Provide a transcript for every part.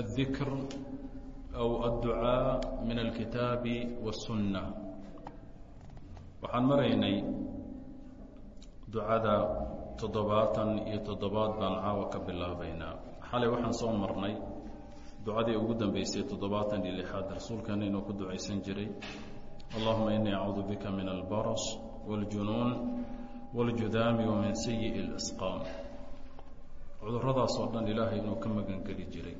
الذikr أو الduعاء min الkitaabi والsuنة waxaan maraynay ducada toddobaatan iyo toddobaad baan caawa ka bilaabaynaa xalay waxaan soo marnay ducadii ugu dambeysay toddobaatan iyo lixaad rasuulkeena inuu ku ducaysan jiray allahuma inii acuudu bika min albaras wاljunuun wاljudaami wamin sayiء اlأsqaam cuduradaas oo dhan ilaahay inuu ka magan geli jiray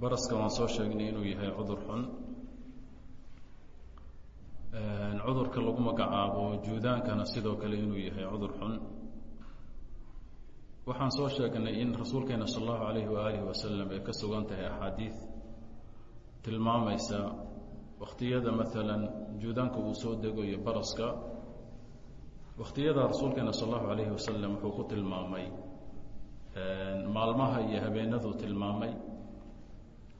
baraska waan soo sheegnay inuu yahay cudur xun. Cudurka lagu magacaabo juudaankana sidoo kale inuu yahay cudur xun. Waxaan soo sheegnay in rasuulkeena sal allahu alayhi waaalih wasalam ay ka sugan tahay axaadiid tilmaamaysa wakhtiyada maalan juudaanka uu soo dego iyo baraska. Wakhtiyada rasuulkeena sal allahu alayhi wasalam wuxuu ku tilmaamay maalmaha iyo habeenaduu tilmaamay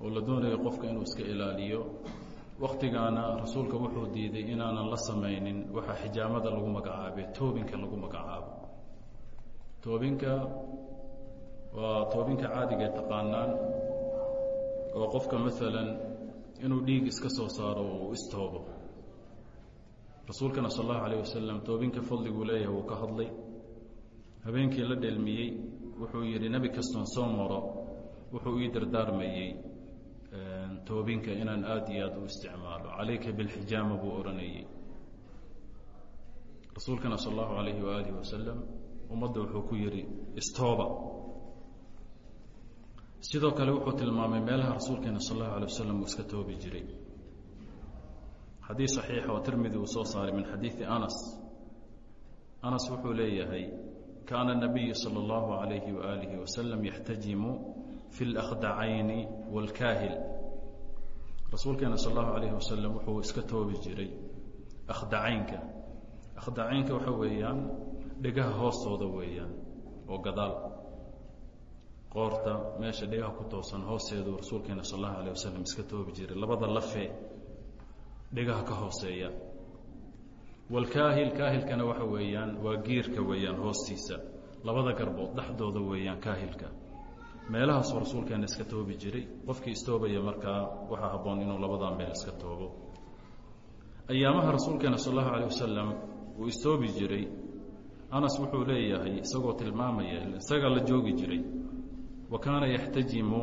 oo la doonayo qofka inuu iska ilaaliyo. Waktigaana rasuulka wuxuu diiday inaanan la samaynin waxaa xijaamada lagu magacaabe toobinka lagu magacaabo. Toobinka waa toobinka caadiga taqaanaan oo qofka maalan inuu dhiig iska soo saaro uu istoobo rasuulkana sal allahu alayh wasalam toobinka fadliguu leeyahay wuu ka hadlay. Habeenkii la dhelmiyey wuxuu yidhi nebi kastoon soo maro wuxuu ii dardaarmayey Ehm, toobinka inaan aada iyo aada u isticmaalo. Calayka bilxijaama buu odhanayay rasuulkana sal allahu alayhi waaalih wasalam ummadda wuxuu ku yidhi istooba. Sidoo kale wuxuu tilmaamay meelaha rasuulkeena sal allahu alay wasalam uu iska toobi jiray. Xadiid saxiixa oo tirmidi uu soo saaray min xadiidi anas. Anas wuxuu leeyahay kaana nabiyu sala allahu alayhi waalihi wasalam yaxtajimu fi اlakhdacayni wاlkaahil rasuulkeena sal allahu alayhi wasalam wuxuu iska toobi jiray akhdacaynka akhdacaynka waxa weeyaan dhegaha hoostooda weeyaan oo gadaal qoorta meesha dhegaha ku toosan hoosteedu rasuulkeena sal allahu alayh wasalam iska toobi jiray labada lafee dhegaha ka hooseeya walkaahil kaahilkana waxa weeyaan waa giirka weeyaan hoostiisa labada garbood dhexdooda weeyaan kaahilka meelahaasuu rasuulkeena iska toobi jiray qofkii istoobaya markaa waxaa habboon inuu labadaa meel iska toobo. Ayaamaha rasuulkeena sal allahu alayh wasalam uu istoobi jiray anas wuxuu leeyahay isagoo tilmaamaya isagaa la joogi jiray wa kaana yaxtajimu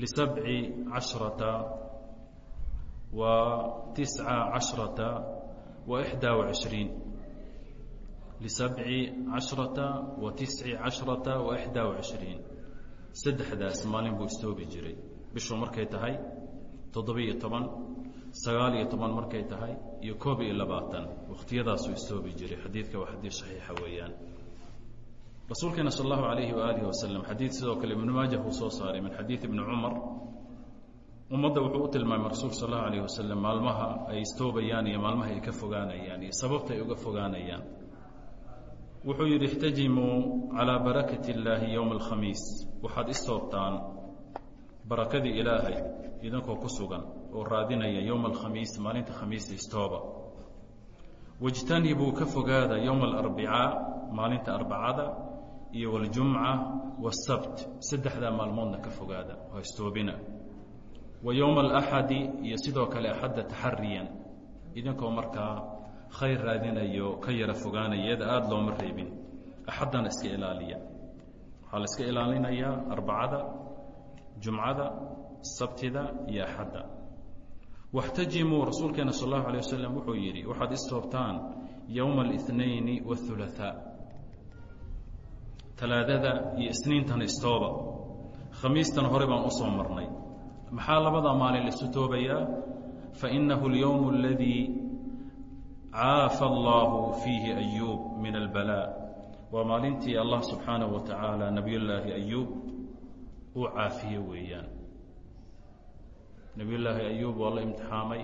lisabci cashrata wa tisca cashrata wa ixdaa wacishriin lisabci cashrata wa tisci cashrata wa ixdaa wacishriin saddexdaas maalin buu istoobi jiray. Bishu markay tahay toddoba-iyo toban sagaal iyo toban markay tahay iyo koob iyo labaatan. Wakhtiyadaasuu istoobi jiray. Xadiidka waa xadiid saxiixa weeyaan. Rasuulkeena sal allahu alayhi waaalih wasalam xadiid sidoo kale ibnu maajah uu soo saaray min xadiid ibni cumar. Ummadda wuxuu u tilmaamay rasuulku sal allahu alayh wasalam maalmaha ay istoobayaan iyo maalmaha ay ka fogaanayaan iyo sababta ay uga fogaanayaan wuxuu yidhi ixtajimuu calaa barakati illaahi yowma alkhamiis waxaad istoobtaan barakadii ilaahay idinkoo ku sugan oo raadinaya yowma alkhamiis maalinta khamiista istooba wاjtanibuu ka fogaada yowma alarbicaa maalinta arbacada iyo waاljumca wاsabt saddexdaa maalmoodna ka fogaada oo istoobina wa yowma alaxadi iyo sidoo kale axadda taxariyan idinkoo markaa khayr raadinayo ka yara fogaanaya iyada aada looma reebin axaddana iska ilaaliya waxaa la iska ilaalinayaa arbacada jumcada sabtida iyo axadda waxtajimuu rasuulkeena sal allahu alay wasalam wuxuu yidhi waxaad istoobtaan yowma اlاثnayni wاthulaثaa talaadada iyo isniintana istooba khamiistana hore baan usoo marnay maxaa labadaa maalin laisu toobayaa fainahu اlyowm اladii caafa allahu fiihi ayuub min albala waa maalintii allah subxaanahu wa tacaala nebiyullaahi ayuub uu caafiye weeyaan nebiyullaahi ayuub waa la imtixaamay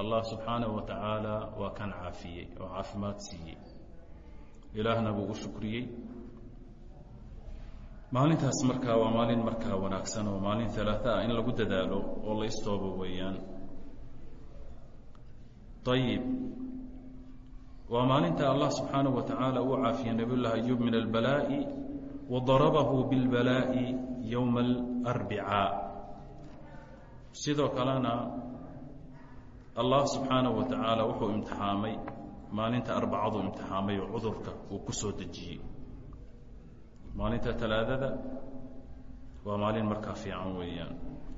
allah subxaanahu wa tacaala waa kan caafiyey oo caafimaad siiyey ilaahna buu u shukriyey maalintaas markaa waa maalin markaa wanaagsan oo maalin alaaثa ah in lagu dadaalo oo la istoobo weeyaan ayib waa maalinta allah subxaanaه wa tacaala uu caafiyey nabiy llahi ayub min albalaaءi wadarabahu biاlbalaaءi yowma اlarbicaa sidoo kalena allah subxaanaه wa tacaala wuxuu imtixaamay maalinta arbacadu imtixaamay oo cudurka uu ku soo dejiyey maalinta talaadada waa maalin markaa fiican weeyaan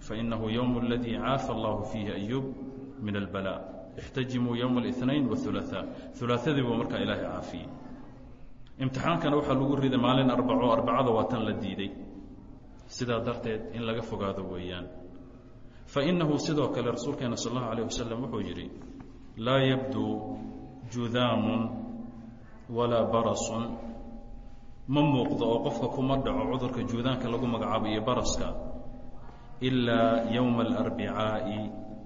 fainahu ywm اladii caafa allahu fiihi ayub min اlbalaa اxtajimuu ywma الاثnain wاثulaثaa ulaadii buu markaa ilaahay caafiyey imtixaankana waxaa lagu riday maalin arbaco arbacada waa tan la diiday sidaa darteed in laga fogaado weeyaan fainahu sidoo kale rasuulkeena sal اllahu alيه wasalam wuxuu yidhi laa yabduu judaamun walaa barasun ma muuqdo oo qofka kuma dhaco cudurka juudaanka lagu magacaabo iyo baraska ilaa yowma alarbicaa'i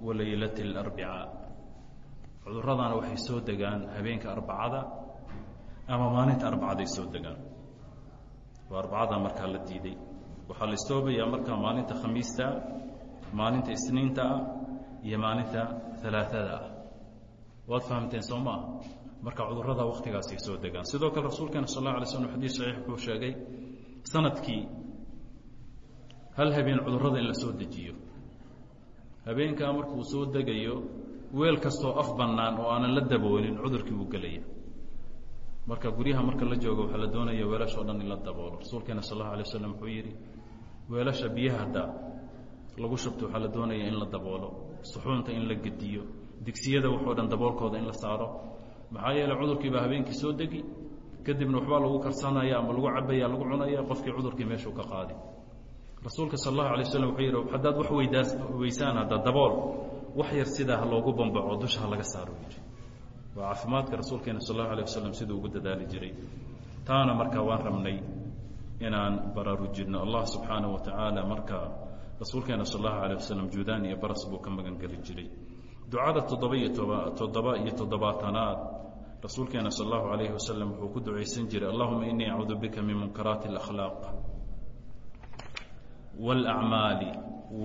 wa leylati alarbicaa cudurradana waxay soo degaan habeenka arbacada ama maalinta arbacaday soo degaan. Waa arbacada markaa la diiday. Waxaa la istoobayaa markaa maalinta khamiista maalinta isniinta ah iyo maalinta alaaada ah. Waad fahamteen soo maaha marka cudurrada waktigaasay soo degaan. Sidoo kale rasuulkeena sal اla alay slm xadis saxiix wuxuu sheegay sannadkii hal habeen cudurrada in la soo dejiyo. Habeenkaa markuu soo degayo weel kastoo af bannaan oo aanan la daboolin cudurkii buu gelaya marka guryaha marka la joogo waxaa la doonaya weelasha o dhan in la daboolo. Rasuulkeena sal اlahu alay waslam wuxuu yidhi weelasha biyaha hadda lagu shubto waxaa la doonaya in la daboolo suxuunta in la gediyo digsiyada waxoo dhan daboolkooda in la saaro. Maxaa yeele cudurkii baa habeenkii soo degi kadibna waxbaa lagu karsanaya ama lagu cabaya lagu cunaya qofkii cudurkii meeshuu ka qaadi. Rasuulka sal allahu alay waslam wuxuu yidhi haddaad wax weydaas weysaan dabool wax yar sidaa ha loogu bambaco dusha ha laga saaro yidhi waa caafimaadka rasuulkeena sal allahu alay wasalam siduu ugu dadaali jiray taana marka waan rabnay inaan baraarujinno allah subxaanaه wa tacaala marka rasuulkeena sal allahu alay wasalam juudaan iyo baras buu ka magan geli jiray ducada toddoba iyo toba toddoba iyo toddobaatanaad rasuulkeena sal allahu alayhi wasalam wuxuu ku ducaysan jiray allahuma inii acuudu bika min munkaraati اlakhlaaq wاlacmaali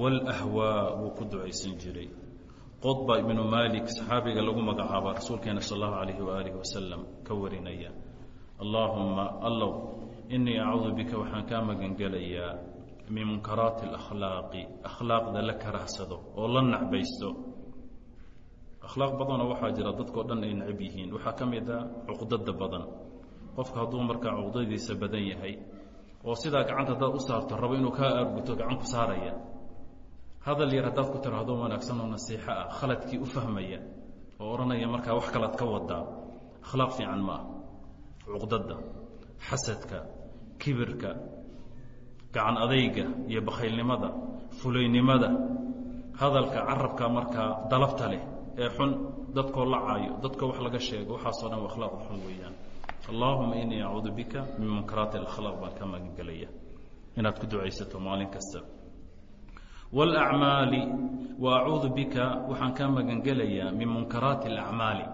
wاlahwaa wuu ku ducaysan jiray qodba ibnu malik saxaabiga lagu magacaaba rasuulkeena sal allahu alayhi wasalam ka warinaya allaahumma allow inii acuudu bika waxaan kaa magangelayaa min munkaraati اlakhlaaqi akhlaaqda la karahsado oo la nacbaysto akhlaaq badanoo waxaa jira dadkao dhan ay necab yihiin. Waxaa ka mid a cuqdada badan. Qofka hadduu markaa cuqdadiisa badan yahay oo sidaa gacanta haddaad u saarto rabo inuu kaa aarguto gacan ku saaraya hadal yar haddaad ku tiraahdo wanaagsan oo nasiixo ah. Khaladkii u fahmaya oo odhanaya markaa wax kalaad ka wadaa akhlaaq fiican ma ah cuqdada xasadka kibirka gacan adayga iyo bakhaylnimada fulaynimada hadalka carabka markaa dalabta leh ee xun dadkoo la caayo dadkoo wax laga sheego waxaasoo dhan akhlaaq xun weeyaan. Allaahuma inii acuudu bika min munkaraati alakhlaaq baan ka magangelaya inaad ku ducaysato maalin kasta wاlacmaali wa acuudu bika waxaan kaa magangelayaa min munkaraati اlacmaali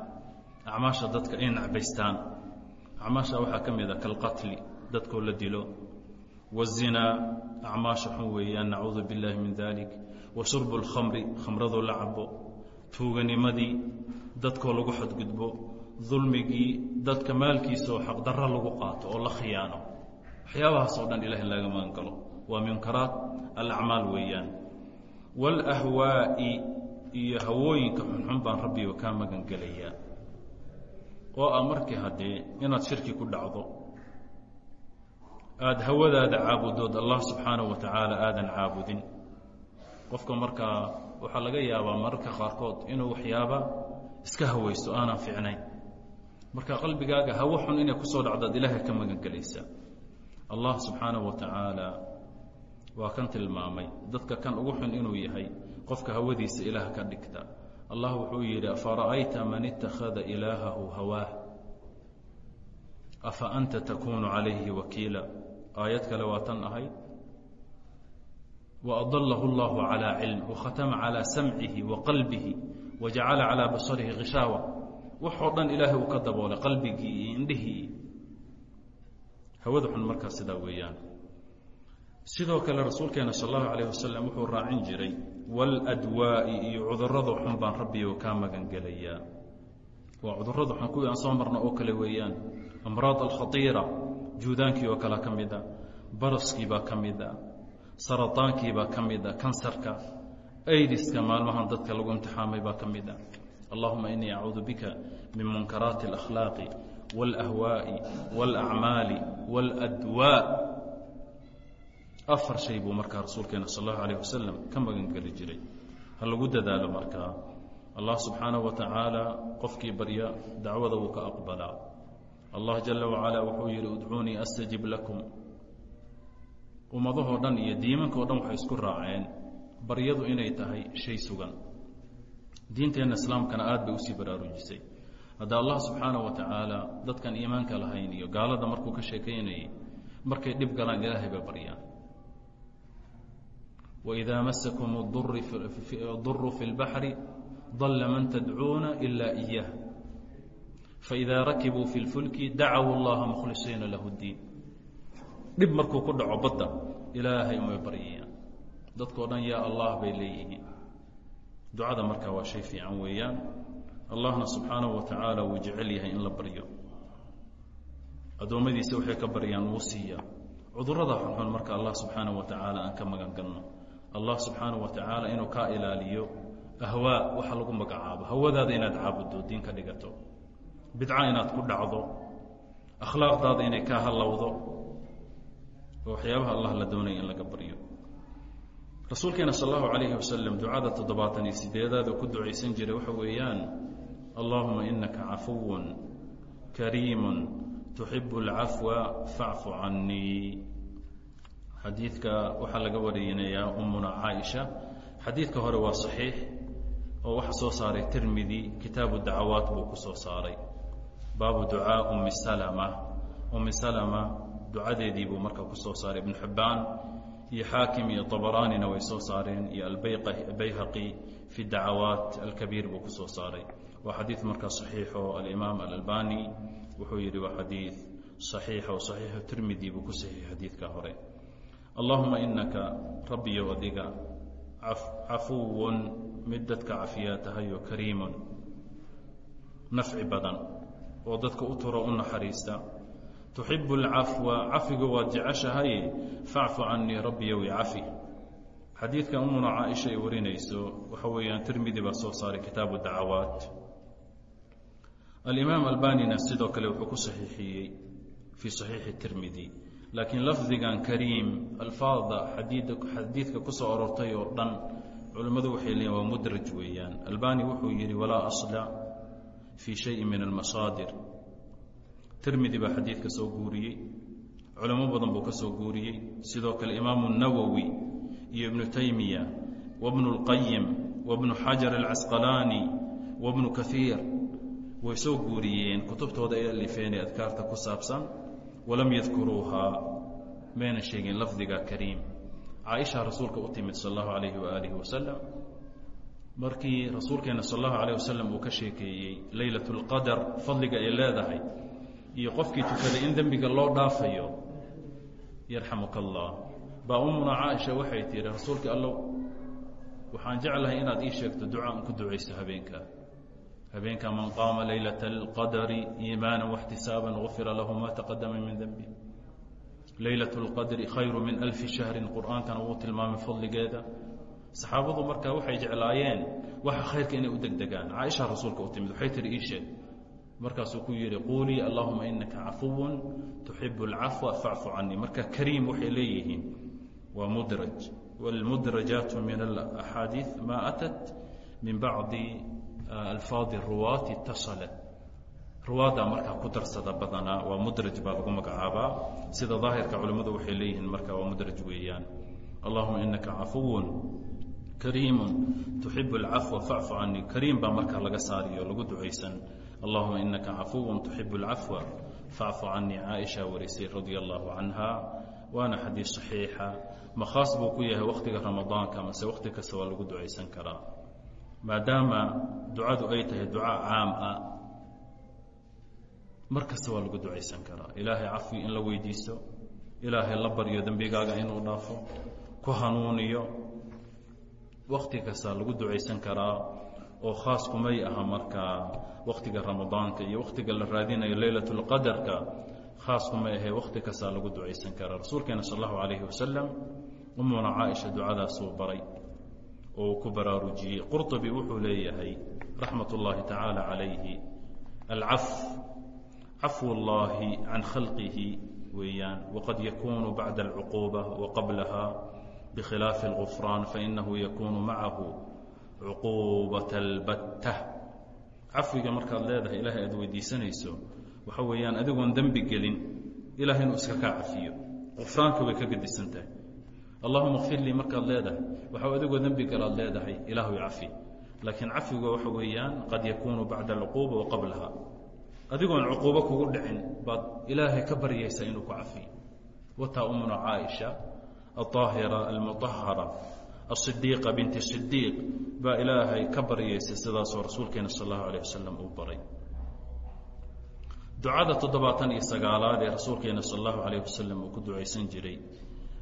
acmaasha dadka ay nacbaystaan acmaasha waxaa ka mid a kalqatli dadkoo la dilo wazinaa acmaasha xun weeyaan nacuudu biاllahi min dalik wa shurbu اlkhamri khamradoo la cabo tuuganimadii dadkoo lagu xadgudbo dulmigii dadka maalkiisa oo xaqdarro lagu qaato oo la khiyaano waxyaabahaasoo dhan ilaah in laga magan galo waa munkaraat alacmaal weeyaan walahwaa'i iyo hawooyinka xunxun baan rabbiba kaa magan gelayaa oo ah markii haddee inaad shirki ku dhacdo aada hawadaada caabudood allah subxaanahu wa tacaala aadan caabudin. Qofka markaa waxaa laga yaabaa mararka qaarkood inuu waxyaaba iska hawaysto aanan ficnayn marka qalbigaaga hawo xun inay ku soo dhacdo aad ilaahay ka magan gelaysaa. Allah subxaanahu wa tacaalaa waa kan tilmaamay dadka kan ugu xun inuu yahay qofka hawadiisa ilaah ka dhigta allah wuxuu yidhi afara'ayta man ittakhada ilaahahu hawaah afa anta takuunu calayhi wakiila aayad kale waa tan ahayd وأضله الله على علم وkhtma عalى samcihi وaqalbihi وajacala calى basarihi khishaawa waxoo dhan ilaahay uu ka daboolay qalbigii iyo indhihii hawada xun markaa sidaa weeyaan sidoo kale rasuulkeena sal اllahu عalيه wasalam wuxuu raacin jiray wاladwaa'i iyo cudurada xun baan rabbiyo kaa magan gelayaa waa cudurada xun kuwii aan soo marna oo kale weeyaan amraad alkhaiira juudaankii oo kale ka mida baraskii baa ka mida sarataankiibaa ka mida kansarka aydiska maalmahan dadka lagu imtixaamay baa ka mida allahuma inii acuudu bika min munkaraati اlakhlaaqi wاlahwaaءi wاlacmaali wاladwaa afar shay buu markaa rasuulkeena sala allahu alayh wasalam ka magangeli jiray. Ha lagu dadaalo markaa. Allah subxaanaه wa tacaala qofkii barya dacwada wuu ka aqbalaa. Allah jala wacala wuxuu yihi udcuunii astajib lakum. Ummadahoo dhan iyo diimankao dhan waxay isku raaceen. Baryadu inay tahay shay sugan. Diinteenna islaamkana aad bay u sii baraarujisay. Hadda allah subxaanaه wa tacaala dadkan iimaanka lahayn iyo gaalada markuu ka sheekaynayay markay dhib galaan ilaahay bay baryaan wإida masakum duru fi اlbaxri dala man tadcuuna ila إiyah faإida rakibuu fi اlfulki dacaw اllaha mkhlisiina lahu اdiin dhib markuu ku dhaco badda ilaahay umay baryayaan dadkao dhan yaa allah bay leeyihiin ducada markaa waa shay fiican weeyaan allahna subxaanaه wa tacaala wuu jecel yahay in la baryo addoommadiisa waxay ka baryaan wuu siiyaa cudurada xunxun marka allah subxaanaه wa tacaala aan ka magan galno allah subxaanaه wa inuu kaa ilaaliyo ahwaa waxa lagu magacaabo. Hawadaada inaad caabuddo diin ka dhigato. Bidca inaad ku dhacdo. Akhlaaqdaada inay kaa halowdo oo waxyaabaha allah la doonaya in laga baryo. Rasuulkeena sal allahu calayhi wasalam ducada toddobaatan iyo sideedaad oo ku ducaysan jiray waxa weeyaan allahuma inaka cafuwun kariimun tuxibu اlcafwa facfu canii xadiidka waxaa laga warinayaa umuna caaisha. Xadiidka hore waa saxiix oo waxa soo saaray tirmidi kitaabu dacawaat buu ku soo saaray. Baabu ducaa umi salama. Umi salama ducadeedii buu marka ku soo saaray. Ibnu xibbaan iyo xaakim iyo abaraanina way soo saareen iyo abayhaqi fi dacawaat alkabiir buu ku soo saaray. Waa xadiid markaa saxiix oo alimaam alalbani wuxuu yidhi waa xadiid saxiix oo saxiixu tirmidi buu ku saxiix xadiidka hore allahuma inaka rabbiyow adiga cafuwun mid dadka cafiyaa tahay oo kariimun nafci badan oo dadka u turo u naxariista. Tuxibu اlcafwa cafiga waad jeceshahay facfu canii rabbiyow icafi xadiidka umuna caaisha ay warinayso waxa weeyaan tirmidi baa soo saaray kitaabu dacawaat alimaam albanina sidoo kale wuxuu ku saxiixiyey fii saxiixi tirmidi laakiin lafdigan kariim alfaada xadiidka ku soo orortay oo dhan culimmadu waxay leeyiin waa mudraj weeyaan. Albani wuxuu yidhi walaa asla fii shayin min almasaadir. Tirmidi baa xadiidka soo guuriyey culimo badan buu ka soo guuriyey. Sidoo kale imaamu nawowi iyo ibnu taymiya wabnu اlqayim wabnu xajar alcasqalaani wabnu kahiir way soo guuriyeen. Kutubtooda ay alifeenee adkaarta ku saabsan walam yadkuruuhaa mayna sheegin lafdiga kariim caaisha rasuulka u timid sal allahu alayhi waaalihi wasalam markii rasuulkeena sal allahu alayh wasalam uu ka sheekeeyey leylat اlqadar fadliga ay leedahay iyo qofkii tukaday in dembiga loo dhaafayo yarxamuka allah baa umuna caaisha waxay tihi rasuulka allow waxaan jeclahay inaad ii sheegto duca an ku ducayso habeenkaa habeenka man qaama laylaة اlqadri iimaana واxtisaaba gufira lahu ma taqadama min denbi laylaة اlqadri khayru min alfi shahri qur'aankana wuu tilmaamay fadligeeda saxaabadu markaa waxay jeclaayeen waxa khayrka inay u degdegaan caaisha rasuulka u timid waxay tihi ii sheeg markaasuu ku yihi quulii allahuma inaka cafuw tuxib اlcafwa facfu canii marka kariim waxay leeyihiin waa mudraj wاlmudrajaat min اlaxaadiiث ma atat min bacdi alfaadi ruwaati itasalat ruwaada markaa ku darsada badanaa waa mudraj baa lagu magacaabaa sida daahirka culimmadu waxay leeyihiin marka waa mudraj weeyaan allahuma inaka cafuwu kariimu tuxibu alcafwa facfu canii kariim baa markaa laga saariyo lagu ducaysan allahuma inaka cafuwu tuxibu alcafwa facfu canii caaisha warisay radia allahu canha waana xadiis saxiixa ma khaas buu ku yahay wakhtiga ramadaanka mase wakhti kasta waa lagu ducaysan karaa maadaama ducadu ay tahay duca caam ah mar kasta waa lagu ducaysan karaa. Ilaahay cafwi in la weydiisto ilaahay la baryo dembigaaga inuu dhaafo ku hanuuniyo. Wakti kasta lagu ducaysan karaa oo khaas kumay aha markaa waktiga ramadaanka iyo waktiga la raadinayo leylat اlqadarka khaas kumay ahe wakti kastaa lagu ducaysan karaa. Rasuulkeena sal اllahu alayhi wasalam umuna caaisha ducadaasuu baray oo uu ku baraarujiyey qurطubi wuxuu leeyahay raxmat اllahi tacaala calayhi alcaf cafw اllahi can khalqihi weeyaan waqad yakunu bacda اlcuquuba waqablaha bkhilaafi اlغufraan fainahu yakunu macahu cuquubaة اlbatta cafwiga markaad leedahay ilaahay aad weydiisanayso waxa weeyaan adigoon dembi gelin ilahay inuu iska kaa cafiyo qufraanka way ka gedisan tahay allahuma kfir lii markaad leedahay. Waxaa adigoo dembi galaad leedahay ilaahu cafi laakiin cafigu waxa weeyaan qad yakuunu bacda alcuquuba wa adigoon cuquubo kugu dhicin baad ilaahay ka baryaysaa inuu ku cafiyo wataa umna caaisha aaahira almuahara asidiiqa binti sidiiq baa ilaahay ka baryaysa sidaasoo rasuulkeena sal allahu alah wasalam uu baray. Ducada toddobaatan iyo sagaalaad ee rasuulkeena sal allahu alah wasalam uu ku ducaysan jiray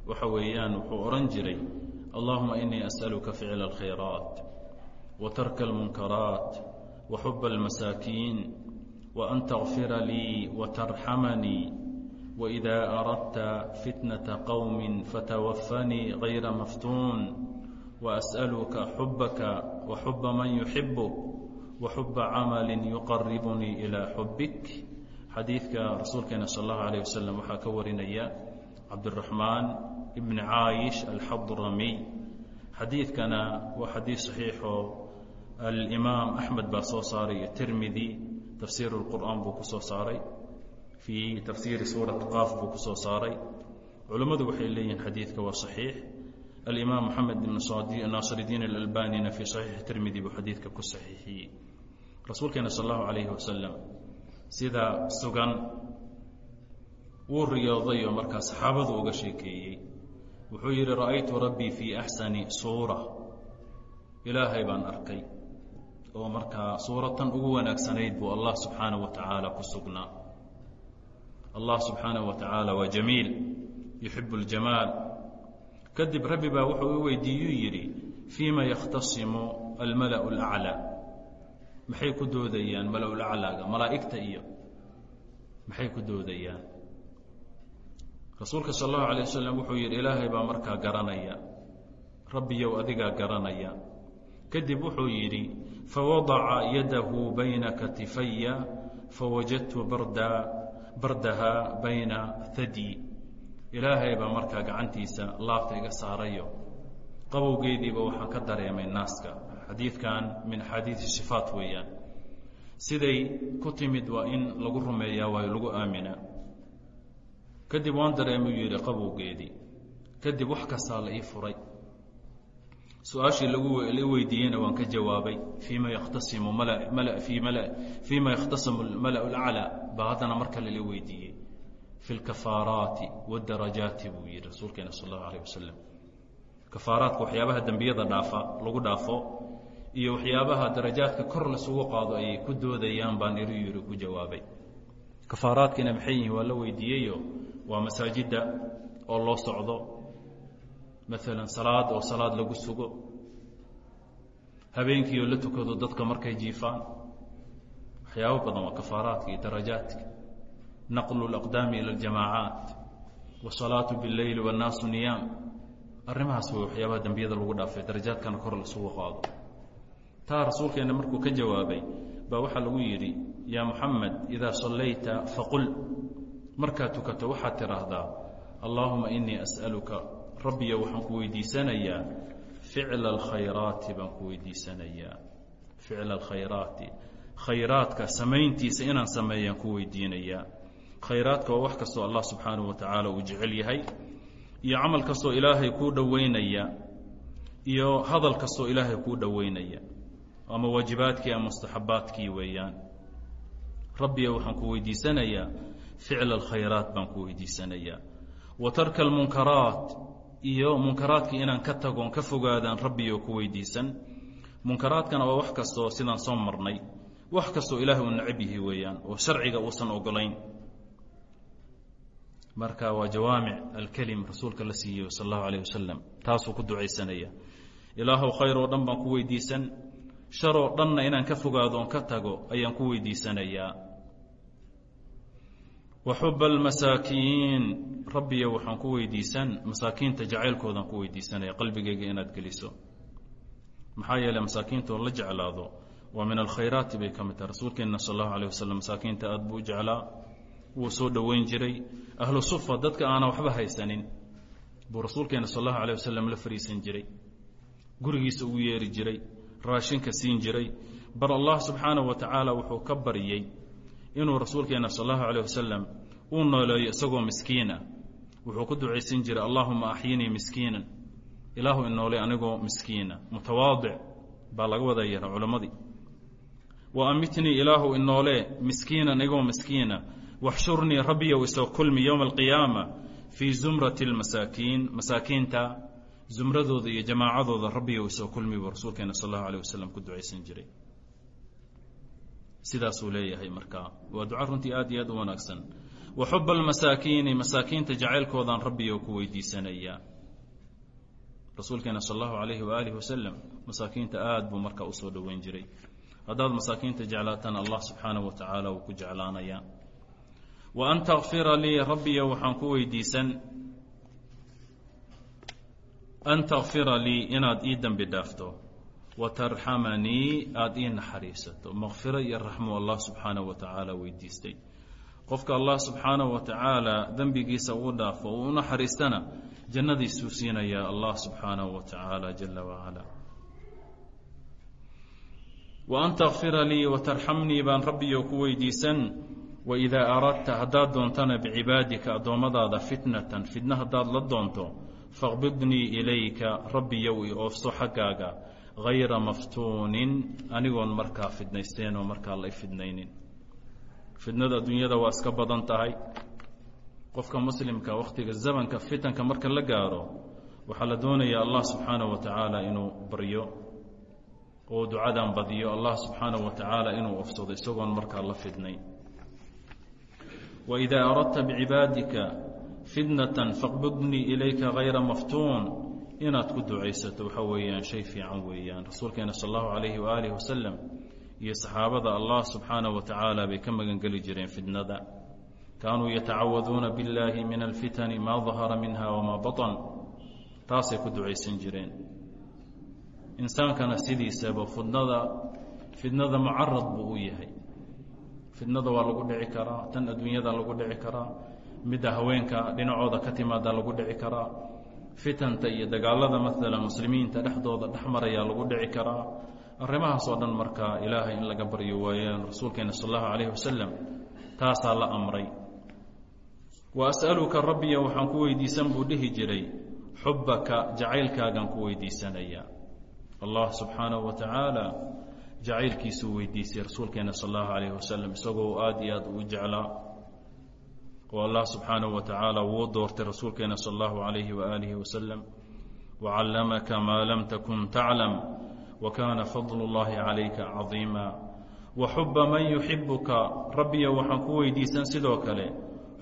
waxa weeyaan wuxuu ohan jiray allahuma inii as'aluka ficla alkhayraat wa tarka almunkaraat wa xuba almasaakiin wa an takfira lii wa tarxamanii waidaa aradta fitnata qowmi fatawafanii gayra maftuun waas'aluka xubaka wa xuba man yuxibu wa xuba camali yuqaribunii ilaa xubik xadiidka rasuulkeena sal allahu alayh wasalam waxaa ka warinaya cabdiraxmaan ibn caayish alxadramiy xadiidkana waa xadiid saxiixoo alimaam axmed baa soo saaray iyo tirmidi tafsiir اlqur'aan buu ku saaray. Fii tafsiiri suurat qaaf buu ku saaray. Culammadu waxay leeyihiin xadiidka waa saxiix. Alimaam moxamed ibn naasiridiin alalbanina fii saxiixi tirmidi buu xadiidka ku saxiixiyey. Rasuulkeena sal allahu calayhi wasalam sida sugan wuu riyooday oo markaa saxaabadu uga sheekeeyey wuxuu yidhi ra'aytu rabbii fii axsani suura ilaahay baan arkay oo markaa suuratan ugu wanaagsanayd buu allah subxaanaه wa tacaala ku sugnaa allah subxaanaه wa tacaala waa jamiil yuxib اljamaal kadib rabbi baa wuxuu u weydiiyuu yidhi fiima yakhtasimu almala'u اlأclى maxay ku doodayaan mala laclaaga malaa'igta iyo maxay ku doodayaan rasuulka sal allahu alay wasalam wuxuu yidhi ilaahay baa markaa garanaya rabbiyow adigaa garanaya. Kadib wuxuu yidhi fawadaca yadahu bayna katifaya fawajadtu barda bardaha bayna thadi. Ilaahay baa markaa gacantiisa laabta iga saarayo. Qabowgeediiba waxaan ka dareemay naaska xadiidkan min xadiidi sifaat weeyaan. Siday ku timid waa in lagu rumeeyaa waayo lagu aaminaa kadib waan dareemuu yidhi qabowgeedii kadib wax kastaa la ii furay. Su'aashii lagu la weydiiyeyna waan ka jawaabay fiima yakhtasimu mala fii mala fiima yakhtasimu mala laclaa baa haddana mar kale la weydiiyey fi lkafaaraati waddarajaati buu yidhi rasuulkeena sal allahu alayh wasalam kafaaraadka waxyaabaha dembiyada dhaafa lagu dhaafo iyo waxyaabaha darajaadka kor lasugu qaado ayay ku doodayaan baan iru yidhi ku jawaabay. Kafaaraadkiina maxay yihiin waa la weydiiyeyo waa masaajidda oo loo socdo maalan salaad oo salaad lagu sugo habeenkii oo la tukado dadka markay jiifaan waxyaabo badan waa kafaaraadka iyo darajaadka naqlu اlaqdaami ila اljamaacaat wasalaatu biاlleyli wاnnaasu niyaam arrimahaas way waxyaabaha dembiyada lagu dhaafay darajaadkana kor lasugu qaado taa rasuulkeena markuu ka jawaabay baa waxaa lagu yidhi yaa muxamed idaa sallayta faqul markaad tukato waxaad tidhaahdaa allaahuma inii as'aluka rabbiyo waxaan ku weydiisanayaa ficla alkhayraati baan ku weydiisanayaa. Ficla alkhayraati khayraadka samayntiisa inaan sameeyaan ku weydiinayaa. Khayraadka waa wax kastoo allah subxaanahu wa tacaala uu jecel yahay iyo camal kastoo ilaahay kuu dhoweynaya iyo hadal kastoo ilaahay kuu dhoweynaya ama waajibaadkii ama mustaxabaadkii weeyaan. Rabbiyo waxaan ku weydiisanayaa ficla alkhayraat baan ku weydiisanayaa. Wa tarka almunkaraat iyo munkaraadka inaan ka tagoon ka fogaadaan rabbiyo ku weydiisan. Munkaraadkana waa wax kastoo sidaan soo marnay wax kastoo ilaahay uu necab yihi weeyaan oo sharciga uusan ogolayn. Marka waa jawaamic alkelim rasuulka la siiye sal allahu alayh wasalam taasuu ku ducaysanaya. Ilaahow khayr oo dhan baan ku weydiisan sharoo dhanna inaan ka fogaado ka tago ayaan ku weydiisanayaa wa xuba almasaakiin rabbiyo waxaan ku weydiisan masaakiinta jacaylkoodaan ku weydiisanaya qalbigayga inaad geliso. Maxaa yeeley masaakiintaoo la jeclaado waa min alkhayraati bay ka mid tahay. Rasuulkeenna sal allahu alayh wasalam masaakiinta aad buu jeclaa wuu soo dhoweyn jiray. Ahlu sufa dadka aanan waxba haysanin buu rasuulkeena sal allahu alah wasalam la fariisan jiray. Gurigiisa ugu yeeri jiray raashinka siin jiray. Bar allah subxaanahu wa tacaala wuxuu ka baryey inuu rasuulkeena sal allahu alah wasalam uu nooleeyo isagoo miskiina. Wuxuu ku ducaysan jiray allahuma axyinii miskiinan. Ilaahu inoolay anigoo miskiina. Mutawaadic baa laga wada yara culammadii. Wa amitnii ilaahu inoolee miskiinan anigoo miskiina. Waxshurnii rabbiyow isoo kulmi yowma alqiyaama fii zumrati lmasaakiin masaakiinta zumradooda iyo jamaacadooda rabbiyow isoo kulmi buu rasuulkeena sal allahu alah wasalam ku ducaysan jiray sidaasuu leeyahay markaa waa duca runtii aad iyo aad u wanaagsan. Wa xuba almasaakiini masaakiinta jacaylkoodaan rabbiyow ku weydiisanayaa rasuulkeena sal allahu alayhi waaalih wasalam masaakiinta aad buu markaa u soo dhoweyn jiray. Haddaad masaakiinta jeclaatana allah subxaanahu wa tacaala wuu ku jeclaanayaa wa an takfira lii rabbiyo waxaan ku weydiisan. An takfira lii inaad ii dembi dhaafto wa tarxamanii aada ii naxariisato. Makfiro iyo raxmu allah subxaanahu wa tacaala weydiistay. Qofka allah subxaanahu wa tacaala dembigiisa uu dhaafo uu u jannadiisuu siinayaa allah subxaanahu wa tacaala jala wacala wa takfira lii wa tarxamnii baan rabbiyo ku weydiisan waidaa aradta haddaad doontana bicibaadika addoommadaada fitnatan fitna haddaad la doonto faqbidnii ilayka rabbiyow i oofso xaggaaga hayra maftuunin anigoon markaa fidnaysteen oo markaa la fidnaynin fidnada adduunyada waa iska badan tahay qofka muslimka wakhtiga zamanka fitanka marka la gaaro waxaa la doonayaa allah subxaanahu wa tacaala inuu baryo oo ducadan badiyo allah subxaanahu wa inuu ofsado isagoon markaa la fidnayn waidaa aradta bicibaadika fitnatan faqbidnii ilayka hayra maftuun inaad ku ducaysato waxaa weeyaan shay fiican weeyaan. Rasuulkeena sal allahu calayhi waaalih wasalam iyo saxaabada allah subxaanahu wa tacaala bay ka magangeli jireen fitnada. Kaanuu yatacawaduuna biاllaahi min alfitani maa dahara minha wamaa baطan taasay ku ducaysan jireen. Insaankana sidiisaba fidnada fidnada mucarad buu u yahay. Fidnada waa lagu dhici karaa tan adduunyada lagu dhici karaa. Midda haweenka dhinacooda ka timaada lagu dhici karaa fitanta iyo dagaalada maalan muslimiinta dhexdooda dhex marayaa lagu dhici karaa arrimahaas oo dhan markaa ilaahay in laga baryo waayaan rasuulkeena sal allahu calayhi wasalam taasaa la amray. Wa as'aluka rabbiya waxaan ku weydiisan buu dhihi jiray xubbaka jacaylkaagaan ku weydiisanayaa allah subxaanahu wa tacaala jacaylkiisuu weydiisay rasuulkeena sal allahu calayhi wasalam isagoo aada iyo aad uu jeclaa oo allah subxaanahu wa tacaala wuu doortay rasuulkeena sal allahu calayhi waaalihi wasalam wacallamaka maa lam takun taclam wa kaana fadlu اllahi calayka cadiima wa xuba man yuxibuka rabbiya waxaan ku weydiisan sidoo kale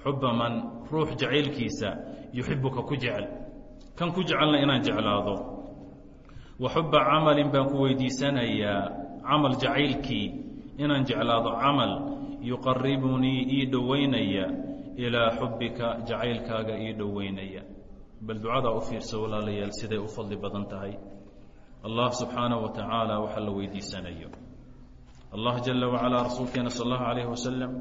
xuba man ruux jacaylkiisa yuxibuka ku jecel kan ku jecelna inaan jeclaado. Wa xuba camalin baan ku weydiisanayaa camal jacaylkii inaan jeclaado camal yuqaribunii ii dhoweynaya ilaa xubbika jacaylkaaga ii dhoweynaya bal ducadaa u fiirsa walaalayaal siday u fadli badan tahay allah subxaanaه wa tacaala waxa la weydiisanayo allah jala wacalaa rasuulkeena sal allahu alayh wasalam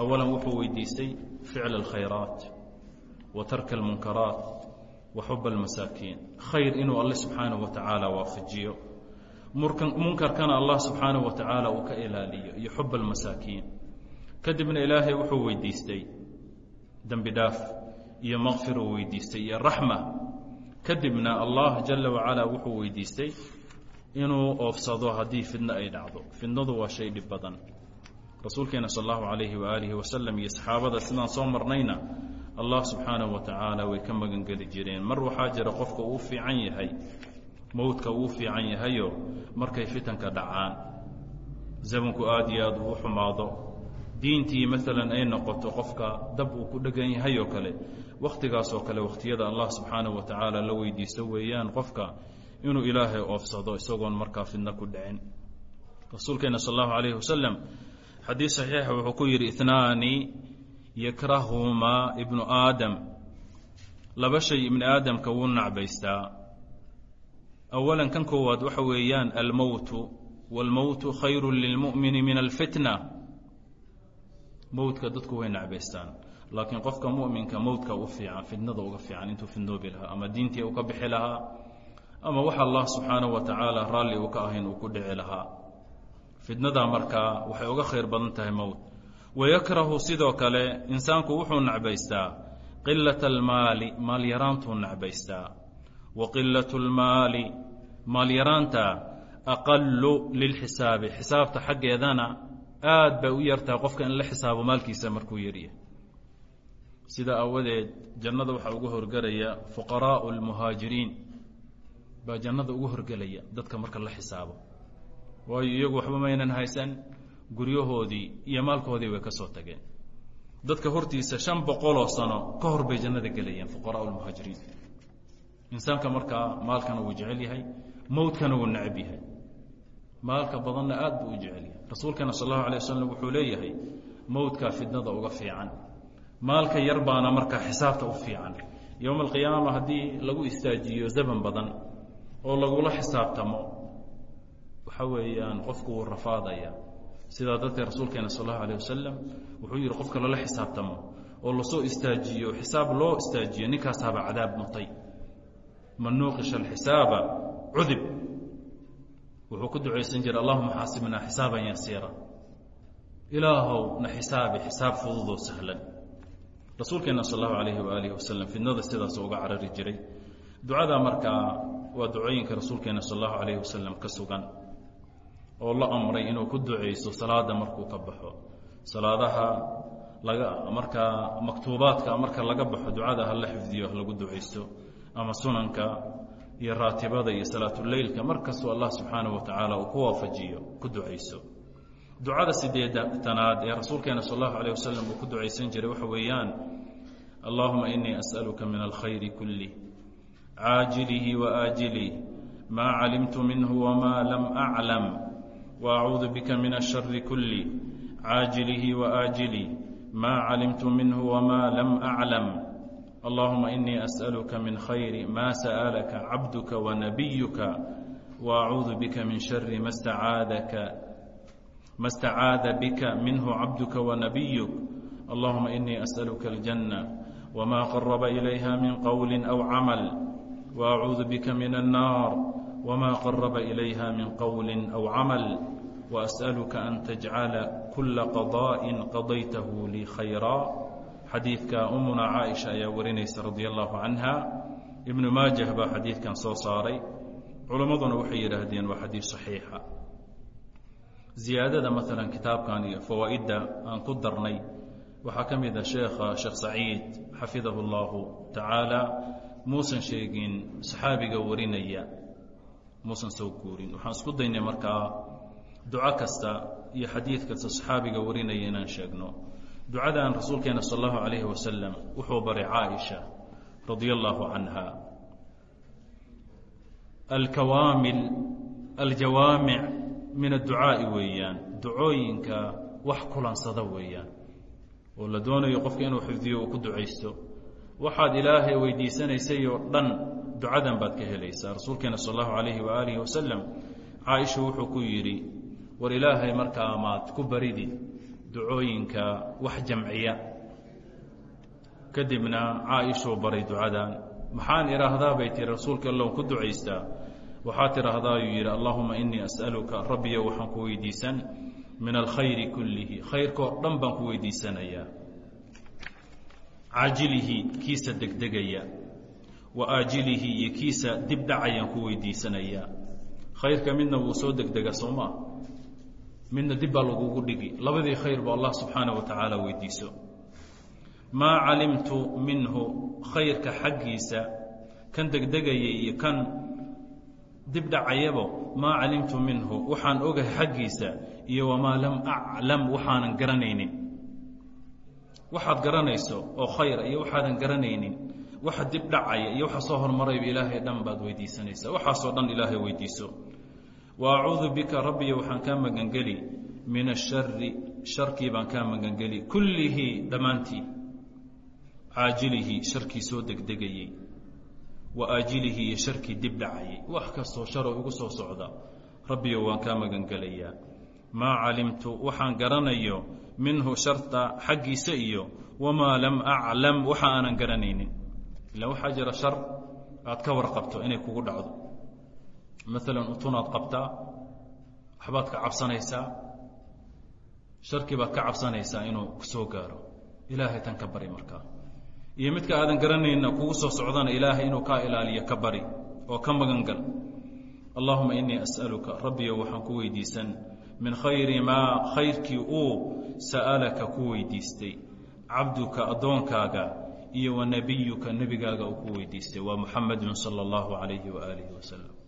awalan wuxuu weydiistay ficla اlkhayraat wa tarka اlmunkaraat wa xuba اlmasaakiin khayr inuu alle subxaanaه wa tacaala waafajiyo munkarkana allah subxaanaه wa tacaala uu ka ilaaliyo iyo xuba اlmasaakiin kadibna ilaahay wuxuu weydiistay dembi dhaaf iyo makfir uu weydiistay iyo raxma. Kadibna allah jala wacalaa wuxuu weydiistay inuu oofsado haddii fidno ay dhacdo. Fidnadu waa shay dhib badan. Rasuulkeena sal allahu calayhi waaalihi wasalam iyo saxaabada sidaan soo marnayna allah subxaanahu wa tacaala way ka magangeli jireen. Mar waxaa jira qofka uu fiican yahay mowdka uu fiican yahayo markay fitanka dhacaan zamanku aada iyo aada uu xumaado diintii maalan ay noqoto qofka dab uu ku dhegan yahay oo kale wakhtigaas oo kale wakhtiyada allah subxaanahu wa tacaala la weydiisto weeyaan qofka inuu ilaahay oofsado isagoon markaa fidno ku dhicin. Rasuulkeena sal allahu alayhi wasalam xadiis saxiixa wuxuu ku yidhi itnaani yakrahumaa ibnu aadam. Laba shay ibni aadamka wuu nacbaystaa. Awalan kan koowaad waxa weeyaan almowtu wاlmowtu khayru lilmu'mini min alfitna mowtka dadku way nacbaystaan. Laakiin qofka mu'minka mowtka u fiican fitnada uga fiican intuu fidnoobi lahaa ama diintii uu ka bixi lahaa ama waxa allah subxaanahu wa tacaala raalli uu ka ahayn uu ku dhici lahaa. Fitnadaa markaa waxay uga khayr badan tahay mowt wayakrahu sidoo kale insaanku wuxuu nacbaystaa. Qilata almaali maalyaraantuu nacbaystaa. Wa qilatu lmaali maalyaraanta aqalu lilxisaabi xisaabta xaggeedana aad bay u yartahay qofka in la xisaabo maalkiisa markuu yaryahay sida aawadeed jannada waxaa ugu horgelaya fuqaraau lmuhaajiriin baa jannada ugu horgelaya dadka marka la xisaabo. Waayo iyagu waxba maynan haysan guryahoodii iyo maalkoodii way ka soo tageen. Dadka hortiisa shan boqoloo sano ka hor bay jannada gelayeen fuqaraau lmuhaajiriin insaanka markaa maalkana wuu jecel yahay mowtkana wuu necab yahay. Maalka badanna aad buu u jecel yahay rasuulkeena sal allahu alay wasalam wuxuu leeyahay mowtkaa fidnada uga fiican. Maalka yar baana markaa xisaabta u fiican. Yowma alqiyaama haddii lagu istaajiyo zaman badan oo lagula xisaabtamo waxa weeyaan qofku wuu rafaadaya. Sidaa darteed rasuulkeena sal allahu alيh wasalam wuxuu yihi qofka lala xisaabtamo oo la soo istaajiyo xisaab loo istaajiyo ninkaasaaba cadaab mutay man nuuqisha alxisaaba cudib wuxuu ku ducaysan jiray allahuma xaasibnaa xisaaban yasiira. Ilaahow na xisaabi xisaab fududoo sahlan. Rasuulkeena sal allahu alayhi waaalih wasalam fidnada sidaas uga carari jiray. Ducada markaa waa ducooyinka rasuulkeena sal allahu alayhi wasalam ka sugan oo la amray inuu ku ducayso salaada markuu ka baxo. Salaadaha laga markaa maktuubaadka marka laga baxo ducada hala xifdiyo lagu ducaysto. Ama sunanka iyo raatibada iyo salaatuleilka mar kastoo allah subxaana wa tacaala uu ku waafajiyo ku ducayso. Ducada sideedtanaad ee rasuulkeena sal allahu alah wasalam uu ku ducaysan jiray waxa weeyaan allahuma inii as'aluka min alkhayri kulih caajilihi waaajilih maa calimtu minhu wmaa lam aclam waacuudu bika min ashari kulih caajilihi waaajilih maa calimtu minhu wmaa lam aclam allahuma inii as'aluka min khayri maa sa'alaka cabduka wanabiyuka waacuudu bika min shari ma stacaadaka ma stacaada bika minhu cabduka wanabiyuk allahuma inii as'aluka aljanna wmaa qaraba ilayha min qowli aw camal waacuudu bika min annaar wmaa qaraba ilayha min qowli aw camal waas'aluka an tajcala kula qadaa'in qadaytahu lii khayraa xadiidka umuna caaisha ayaa warinaysa radia allahu canha. Ibnu maajah baa xadiidkan soo saaray. Culammaduna waxay yidhaahdeen waa xadiid saxiixa. Ziyaadada maalan kitaabkan iyo fawaa'idda aan ku darnay waxaa ka mid ah sheekha sheekh saciid xafidahu allahu tacaala muusan sheegin saxaabiga warinaya. Muusan soo guurin. Waxaan isku daynay markaa duco kasta iyo xadiid kasta saxaabiga warinaya inaan sheegno ducadan rasuulkeena sal allahu calayhi wasalam wuxuu baray caaisha radia allahu canha alkawaamil aljawaamic min adducaa'i weeyaan. Ducooyinka wax kulansada weeyaan. Oo la doonayo qofka inuu xifdiyo uu ku ducaysto. Waxaad ilaahay weydiisanaysay oo dhan ducadan baad ka helaysaa. Rasuulkeena sal allahu calayhi waaalihi wasalam caaisha wuxuu ku yidhi war ilaahay markaa maad ku baridi ducooyinka wax jamciya. Kadibna caaishuu baray ducadan maxaan idhaahdaa bay tihi rasuulka allow ku ducaystaa waxaad tidhaahdaa yuu yidhi allahuma inii as'aluka rabbiyo waxaan ku weydiisan min alkhayri kullihi. Khayrkoo dhan baan ku weydiisanayaa. Caajilihi kiisa degdegaya. Wa aajilihi iyo kiisa dib dhacayaan ku weydiisanayaa. Khayrka midna wuu soo degdega soo maa midna dib baa lagugu dhigi. Labadii khayr ba allah subxaana wa tacaala weydiiso. Maa calimtu minhu khayrka xaggiisa kan degdegayay iyo kan dib dhacayabo maa calimtu minhu waxaan ogahay xaggiisa iyo wamaa lam aclam waxaanan garanaynin. Waxaad garanayso oo khayra iyo waxaadan garanaynin. Waxa dib dhacaya iyo waxa soo hormarayba ilaahay dhan baad weydiisanaysaa. Waxaasoo dhan ilaahay weydiiso wa bika rabbiyo waxaan kaa magangeli. Min ashari sharkii baan kaa magangeli. Kullihi dhammaantii. Caajilihi sharkii soo degdegayey. Wa aajilihi iyo sharkii dib dhacayay wax kastoo sharoo igu soo socda rabbiyo waan kaa magangelayaa. Maa calimtu waxaan garanayo minhu sharta xaggiisa iyo wamaa lam aclam waxa aanan garanaynin. Ila waxaa jira shar aad ka warqabto inay kugu dhacdo maalan utunaad qabtaa waxbaad ka cabsanaysaa sharkii baad ka cabsanaysaa inuu ku soo gaaro ilaahay tan ka bari markaa iyo midka aadan garanayna kugu soo socdana ilaahay inuu kaa ilaaliyo ka bari oo ka magan gal allahuma inii as'aluka rabbiyo waxaan ku weydiisan min khayri maa khayrkii uu sa'alaka ku weydiistay cabduka addoonkaaga iyo wa nebiyuka nebigaaga uu ku weydiistay waa muxamedun sala allahu calayhi waaalihi wasalam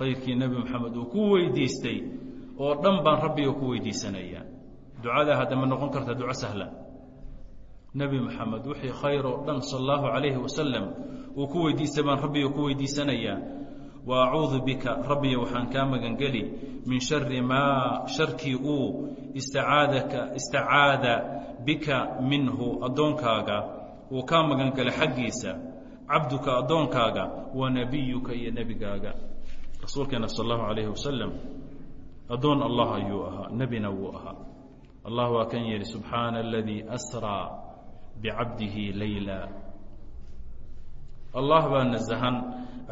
khayrkii nebi moxamed uu ku weydiistay oo dhan baan rabbiga ku weydiisanayaa. Ducadaa haddama noqon karta duco sahla. Nebi moxamed wixii khayr oo dhan sala allahu calayhi wasalam uu ku weydiistay baan rabbiga ku weydiisanayaa. Wa acuudu bika rabbiya waxaan kaa magangeli min shari maa sharkii uu istacaadaka istacaada bika minhu addoonkaaga uu kaa magangelay xaggiisa. Cabduka addoonkaaga wa nebiyuka iyo nebigaaga rasuulkeena sal allahu calayhi wasalam addoon allah ayuu ahaa nebina wuu ahaa. Allah waa kan yidhi subxaana aladii asraa bicabdihi layla. Allah baa nasahan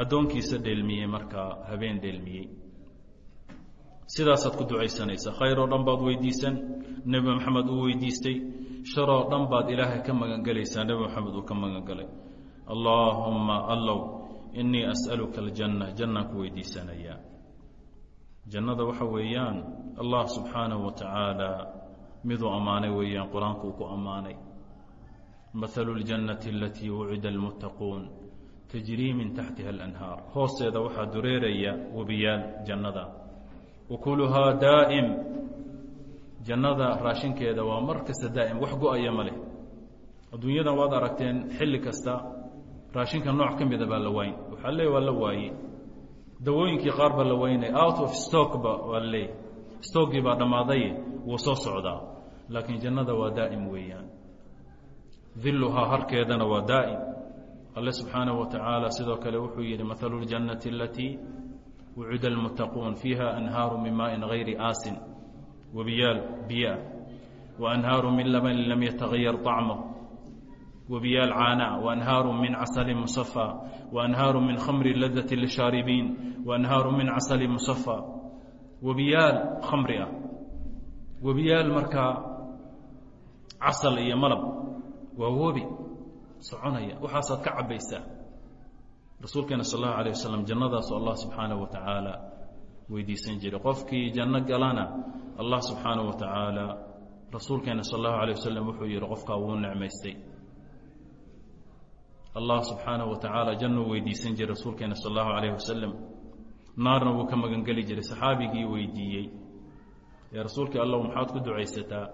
addoonkiisa dheelmiyey markaa habeen dheelmiyey. Sidaasaad ku ducaysanaysaa khayr oo dhan baad weydiisan nebi moxamed uu weydiistay. Sharoo dhan baad ilaahay ka magangelaysaa nebi moxamed uu ka magangalay allaahumma allow innii as'aluka aljanna. Jannaan ku weydiisanayaa jannada waxa weeyaan allah subxaanahu wa tacaala miduu ammaanay weeyaan qur'aanku uu ku ammaanay. Mahalu اljannati alatii wucida almuttaquun tajrii min taxtiha alanhaar hoosteeda waxaa dureeraya webiyaal jannada. Ukuluhaa daa'im. Jannada raashinkeeda waa mar kasta daa'im. Wax go'aya ma leh. Adduunyadan waad aragteen xilli kasta raashinka nooc ka mida baa la waayn waxaa leey waa la waayey dawooyinkii qaar baa la waynay out of stockba waa leey stockgii baa dhammaaday wuu soo socdaa laakiin jannada waa daa'im weeyaan diluhaa harkeedana waa daa'im alle subxaanaه wa tacaala sidoo kale wuxuu yidhi mahalu اljannati alatii wucida almuttaquun fiiha anhaaru min maaءin hayri aasin webiyaal biyoah waanhaaru min labanin lam yatagayar طacmah webiyaal caanaa waanhaaru min casali musafى waanhaaru min khamri ladati lishaaribiin waanhaaru min casali musafى webiyaal khamri ah webiyaal markaa casal iyo malab waa webi soconaya waxaasaad ka cabaysaa rasuulkeena sal allahu alيه wasalam jannadaasoo allah subxaanaه wa tacaala weydiisan jiray qofkii janno galana allah subxaanaه wa tacaala rasuulkeena sal allahu alيه wasalam wuxuu yihi qofkaa wuu necmaystay allah subxaanaه wa tacaala jannuu weydiisan jiray rasuulkeena sal allahu alayh wasalam naarna wuu ka magangeli jiray saxaabigii weydiiyey. Ee rasuulkii allow maxaad ku ducaysataa?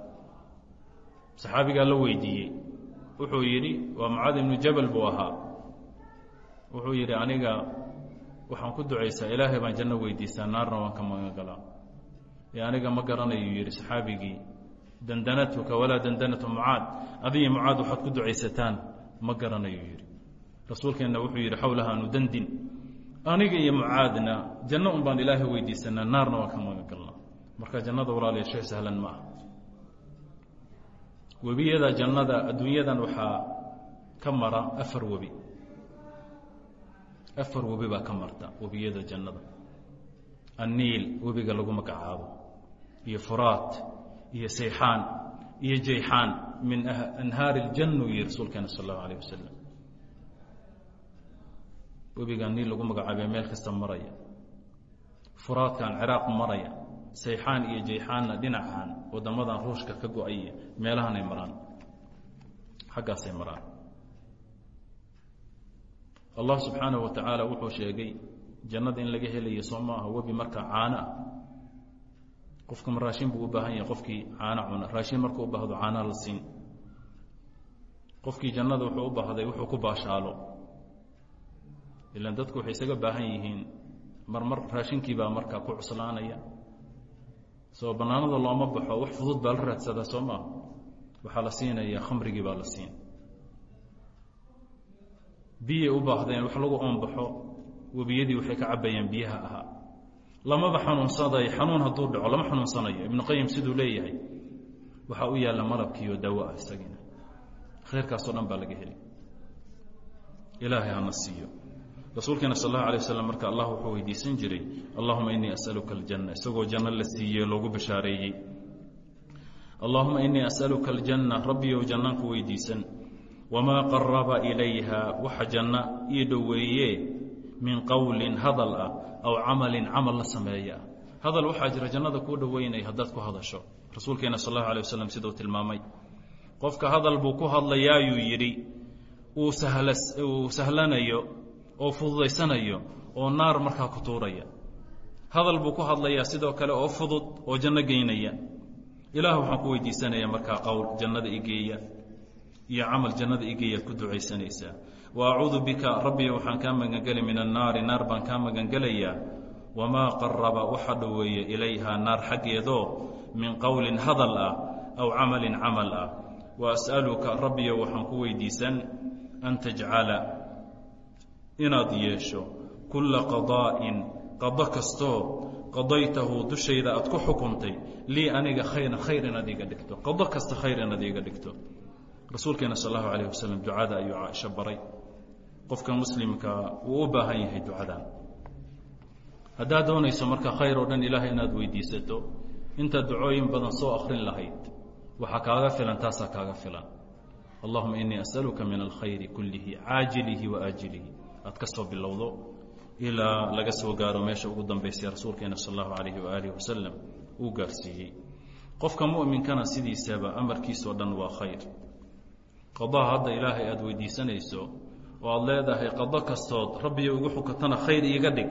Saxaabigaa la weydiiyey. Wuxuu yidhi waa mucaad ibnu jabal buu ahaa. Wuxuu yidhi aniga waxaan ku ducaysaa ilaahay baan janno weydiistaa naarna waan ka magangalaa. Ee aniga ma garanayuu yidhi saxaabigii dandanatuka walaa dandanatu mucaad adiyo mucaad waxaad ku ducaysataan. Ma garanayuu yidhi rasuulkeenna wuxuu yidhi xawlahaanu dandin aniga iyo mucaadna janno un baan ilaahay weydiisanaa naarna waan ka magangalnaa marka jannada walaaliya shay sahlan ma ah webiyada jannada adduunyadan waxaa ka mara afar webi. Afar webi baa ka marta webiyada jannada. Anniil webiga lagu magacaabo. Iyo furaat iyo sayxaan iyo jayxaan min anhaari اljannu yihi rasuulkeena sal اllahu alayh wasalam webiga niil lagu magacaabee meel kasta maraya. Furaadkan ciraaq maraya. Sayxaan iyo jayxaanna dhinacan wadamadan ruushka ka go'ay meelahanay maraan. Xaggaasay maraan. Allah subxaanaه wa tacaala wuxuu sheegay jannada in laga helayo soo maaha webi markaa caano ah. Qofka ma raashin buu u baahan yahay qofkii caano cuna. Raashin markuu u baahdo caanaa la siin. Qofkii jannada wuxuu u baahday wuxuu ku baashaalo ilan dadku waxay isaga baahan yihiin marmar raashinkii baa markaa ku cuslaanaya. Soo bannaanada looma baxo wax fudud baa la raadsadaa soo maaha waxaa la siinaya khamrigii baa la siin. Biyay u baahdeen wax lagu oonbaxo webiyadii waxay ka cabayaan biyaha ahaa. Lamaba xanuunsanayo xanuun hadduu dhaco lama xanuunsanayo. Ibnu qayim siduu leeyahay waxaa u yaalla malabkiiyo dawo ah isagiina khayrkaasoo dhan baa laga heli ilaahay hana siiyo rasuulkeena sal allahu alay marka allah wuxuu weydiisan jiray allahuma inii asaluka aljanna. Isagoo janno la siiyey loogu bashaareeyey allahuma inii asaluka aljanna. Rabbiyow jannaan ku weydiisan. Wamaa qaraba ilayha. Waxa janno ii dhoweeye min qowlin hadal ah aw camalin camal la sameeya. Hadal waxaa jira jannada kuu dhoweynaya haddaad ku hadasho. Rasuulkeena sal allahu alay wasalam siduu tilmaamay. Qofka hadal buu ku hadlayaayuu yidhi uu sahlanayo oo fududaysanayo oo naar markaa ku tuuraya. Hadal buu ku hadlayaa sidoo kale oo fudud oo janno geynaya. Ilaah waxaan ku weydiisanaya markaa qowl jannada igeeya iyo camal jannada igeeyaad ku ducaysanaysaa. Wa acuudu bika rabbiyo waxaan kaa magangeli min annaari naar baan kaa magangelayaa. Wamaa qaraba waxa dhoweeye ilayha naar xaggeedoo min qowlin hadal ah aw camalin camal ah. Wa as'aluka rabbiyo waxaan ku weydiisan an tajcala inaad yeesho kulla qadaa'in qado kastoo qadaytahu dushayda aad ku xukuntay lii aniga khayran khayr inaad iiga dhigto qado kasta khayr inaad iiga dhigto. Rasuulkeena sal allahu alayh wasalam ducada ayuu caaisho baray. Qofka muslimka wuu u baahan yahay ducadan haddaad doonayso marka khayr oo dhan ilaahay inaad weydiisato intaad ducooyin badan soo akrin lahayd waxaa kaaga filan taasaa kaaga filan. Allahuma inii asaluka min alkhayri kullihi caajilihi wa aajilihi aad ka bilowdo ilaa laga soo gaaro meesha ugu dambaysay rasuulkeena sal allahu alayhi waaalih wasalam uu gaarsiiyey. Qofka mu'minkana sidiisaba amarkiisao dhan waa khayr. Qadaha hadda ilaahay aada weydiisanayso oo aada leedahay qado kastood rabbiyo igu xukatana khayr iiga dhig.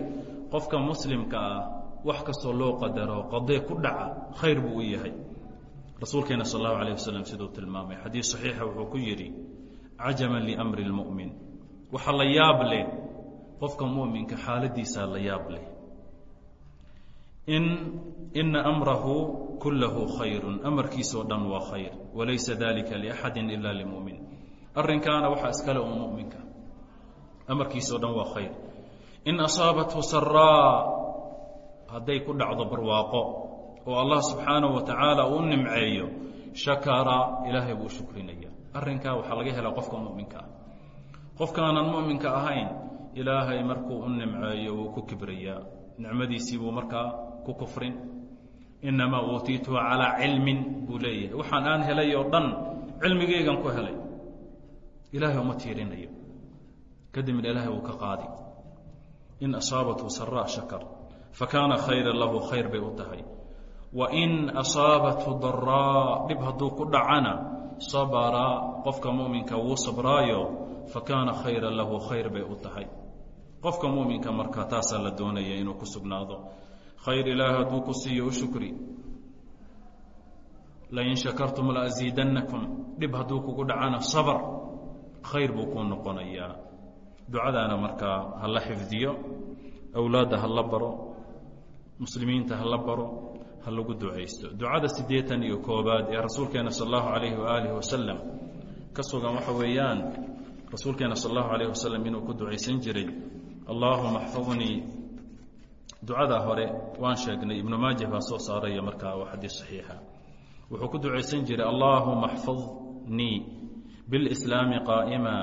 Qofka muslimka ah wax kastoo loo qadaro qadee ku dhaca khayr buu u yahay. Rasuulkeena sal allahu alayh wasalam siduu tilmaamay. Xadiis saxiixa wuxuu ku yidhi cajaban liamri lmu'min waxa la yaab leh qofka mu'minka xaaladiisaa la yaab leh in ina amrahu kullahu khayru amarkiisao dhan waa khayr walaysa dalika liaxadi ila limumin arrinkaana waxaa iskale un muminka amarkiisao dhan waa khayr. In asaabathu saraa hadday ku dhacdo barwaaqo oo allah subxaanahu wa tacaala uu nimceeyo shakara ilaahay buu shukrinaya. Arrinkaa waxaa laga helaa qofka muminka qofkaanan muminka ahayn ilaahay markuu u nimceeyo wuu ku kibrayaa nicmadiisii buu markaa ku kufrin. Inamaa uutiituhu calaa cilmin buu leeyahay. Waxaan aan helay oo dhan cilmigaygan ku helay. Ilaahay uma tiirinayo. Kadibna ilaahay wuu ka qaadi. In asaabathu saraa shakar fakaana khayran lahu khayr bay u tahay. Wain asaabathu daraa dhib hadduu ku dhacana sabara qofka muminka wuu sabraayo fakaana khayran lahu khayr bay u tahay. Qofka muminka marka taasaa la doonaya inuu ku sugnaado. Khayr ilaah hadduu ku siiyo u shukri. Lain shakartum laasiidannakum dhib hadduu kugu dhacana sabr. Khayr buu kuu noqonayaa. Ducadaana markaa ha la xifdiyo awlaadda ha la baro muslimiinta ha la baro ha lagu ducaysto. Ducada siddeetan iyo koobaad ee rasuulkeena sal allahu calayhi waaalih wasalam ka sugan waxa weeyaan rasuulkeena sal allahu alayh wasalam inuu ku ducaysan jiray allaahuma axfadnii ducadaa hore waan sheegnay ibnu maaja baa soo saaraya markaa waa xadiis saxiixa. Wuxuu ku ducaysan jiray allaahuma axfadnii bilslaami qaa'ima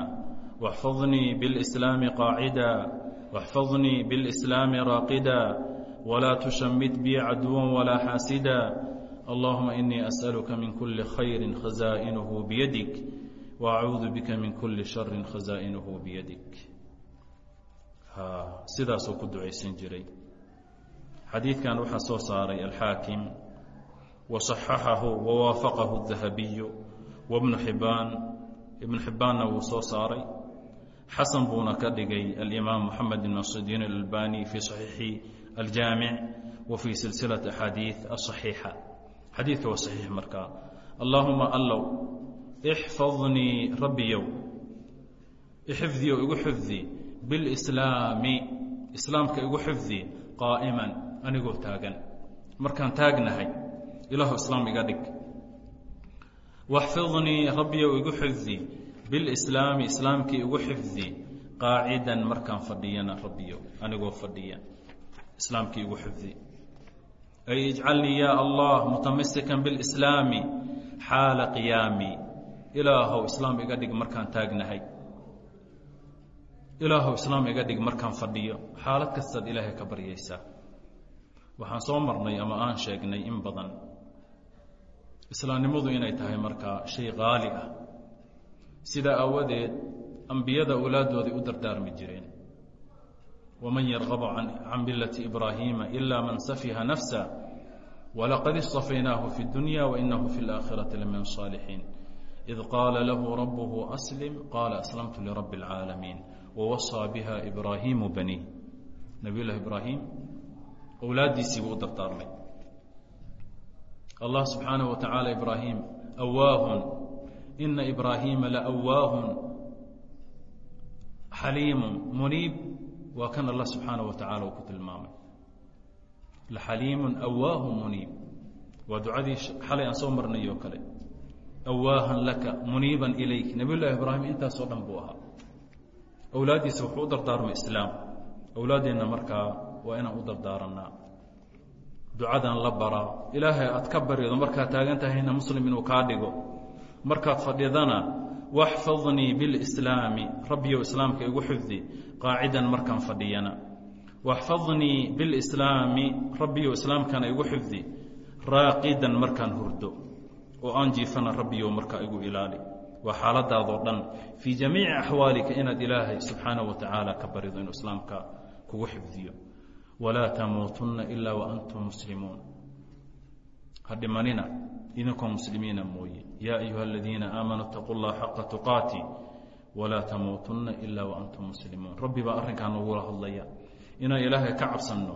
waxfadnii bilslaami qaacida waxfadnii bilslaami raaqida walaa tushamid bii caduwan walaa xaasida. Allaahuma inii as'aluka min kulli khayri khasaa'inuhu biyadig وacuudu bika min kuli shari khazaa'inuhu byadik sidaasuu ku ducaysan jiray xadiidkan waxaa soo saaray alxaakim waصaxaxahu wawaafaqahu الdahabiyu wbnu xibaan ibn xibbaanna wuu soo saaray xasan buuna ka dhigay alimaam moxamed ibn nasidiin alalbani fii saxiixi aljaamic wa fii silsilati axaadiid asaxiixa xadiidka waa saxiix markaa allaahuma allow ixfadnii rabbiyow ixifdiyow igu xifdi bilslaami islaamka igu xifdi qaa'iman anigoo taagan markaan taagnahay ilaahu islaam iga dhig waxfidnii rabbiyow igu xifdi bilslaami islaamkii igu xifdi qaacidan markaan fadhiyana rabbiyo anigoo fadhiya islaamkii igu xifdi ay ijcalnii yaa allah mutamasikan bilslaami xaala qiyaami ilaahow islaam iga dhig markaan taagnahay. Ilaahow islaam iga dhig markaan fadhiyo. Xaalad kastaad ilaahay ka baryaysaa waxaan soo marnay ama aan sheegnay in badan. Islaamnimadu inay tahay markaa shay qaali ah. Sidaa aawadeed ambiyada awlaaddooday u dardaarmi jireen. Waman yarqabu can millati ibraahiima ilaa man safiha nafsa. Walaqad istafaynaahu fi dunya wainahu fi اlaakhirati lamin saalixiin id qaala lahu rabbuhu aslim qaala aslamtu lirabbi اlcaalamiin wawasaa biha ibraahimu baniih nabiyullahi ibraahim owlaaddiisii buu u dardaarmay allah subxaanahu wa tacaala ibraahim awaahun ina ibraahiima laawaahun xaliimu muniib waa kan allah subxaanahu wa tacaala uu ku tilmaamay laxaliimun awaahu muniib waa ducadii xalay aan soo marnay oo kale awaahan laka muniiban ilayk nabiy llahi ibraahim intaasoo dhan buu ahaa awlaaddiisa wuxuu u dardaarmay islaam awlaaddeenna markaa waa inaan u dardaaranaa ducadan la baraa ilaahay aad ka barido markaad taagan tahayna muslim inuu kaa dhigo markaad fadhidana waxfadnii bilslaami rabbiyow islaamka igu xifdi qaacidan markaan fadhiyana waxfadnii bilslaami rabbiyow islaamkana igu xifdi raaqidan markaan hurdo oo aan jiifana rabbiyo markaa igu ilaali. Waa xaaladaadoo dhan fii jamiici axwaalika inaad ilaahay subxaana wa tacaala ka barido inuu islaamka kugu xifdiyo. Walaa tamuutunna ilaa waantum muslimuun. Ha dhimanina idinkoo muslimiina mooye. Yaa ayuha aladiina aamanuu itaquu llaha xaqa tuqaati walaa tamuutunna ilaa waantum muslimuun. Rabbi baa arrinkaa nogula hadlaya inaan ilaahay ka cabsanno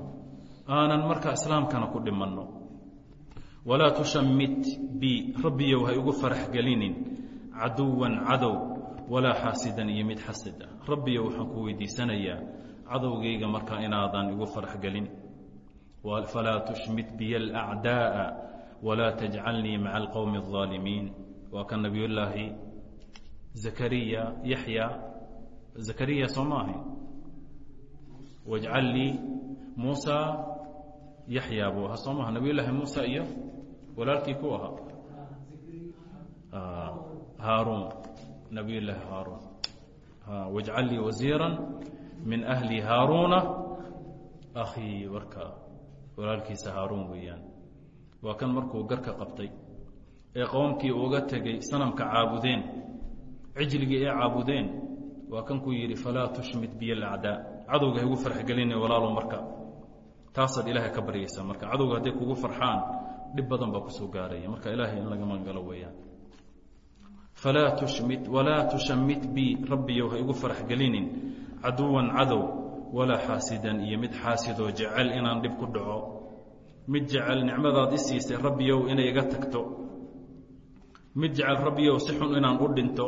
aanan markaa islaamkana ku dhimanno walaa tushamit bi rabbiyow hay ugu farax gelinin caduwan cadow walaa xaasidan iyo mid xasid. Ah rabbiyow waxaan ku weydiisanayaa cadowgayga markaa inaadan igu farax gelin. Falaa tushmit biya alacdaaa walaa tajcalnii maca alqowmi اظaalimiin waa kan nabiyullaahi zakariya yaxya. Zakariya soo ma ahayn? Muusa yaxya buu ahaa. Soo nabiyullaahi muusa iyo walaalkii ku ahaa. Haaruun nabiy llaahi haaruun wajcal lii wasiira min ahli haaruuna akhii warka walaalkiisa haaruun weeyaan. Waa kan markuu garka qabtay ee qowmkii uga tegey sanamka caabudeen. Cijligii ee caabudeen. Waa kan ku yidhi falaa tushmit biya alacdaa cadowga ha igu farxgelina walaalo marka. Taasaad ilaahay ka baryaysaa marka. Cadowga hadday kugu farxaan dhib badan baa ku soo gaaraya. Marka ilaahay in laga magalo weeyaan. Falaa tushmit walaa tushamit bi rabbiyow ha igu farax gelinin. Caduwan cadow walaa xaasidan iyo mid xaasidoo jecel inaan dhib ku dhaco. Mid jecel nicmadaad i siisay rabbiyow inay iga tagto. Mid jecel rabbiyow si xun inaan u dhinto.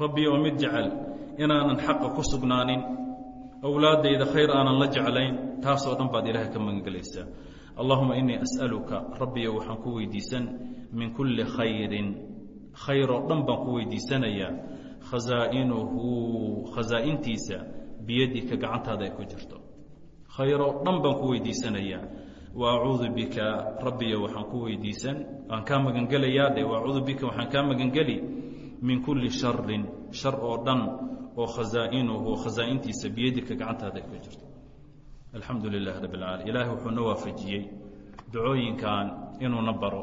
Rabbiyow mid jecel inaanan xaqa ku sugnaanin. Awlaaddayda khayr aanan la jeclayn taasoo dhan baad ilaahay ka magangelaysaa allahuma inii as'aluka rabbiyow waxaan ku weydiisan min kulli khayrin. Khayr oo dhan baan ku weydiisanayaa khasaa'inuhu khasaa'intiisa biyadika gacantaada ay ku jirto. Khayr oo dhan baan ku weydiisanayaa wa acuudu bika rabbiyo waxaan ku weydiisan waan kaa magangelayaa. Dhe waacuudu bika waxaan kaa magangeli. Min kulli sharin shar oo dhan oo khasaa'inuhu khasaa'intiisa biyadika gacantaada ay ku jirto alxamdu lilah rabb alcaalamiin ilaahay wuxuu na waafajiyey ducooyinkan inuuna baro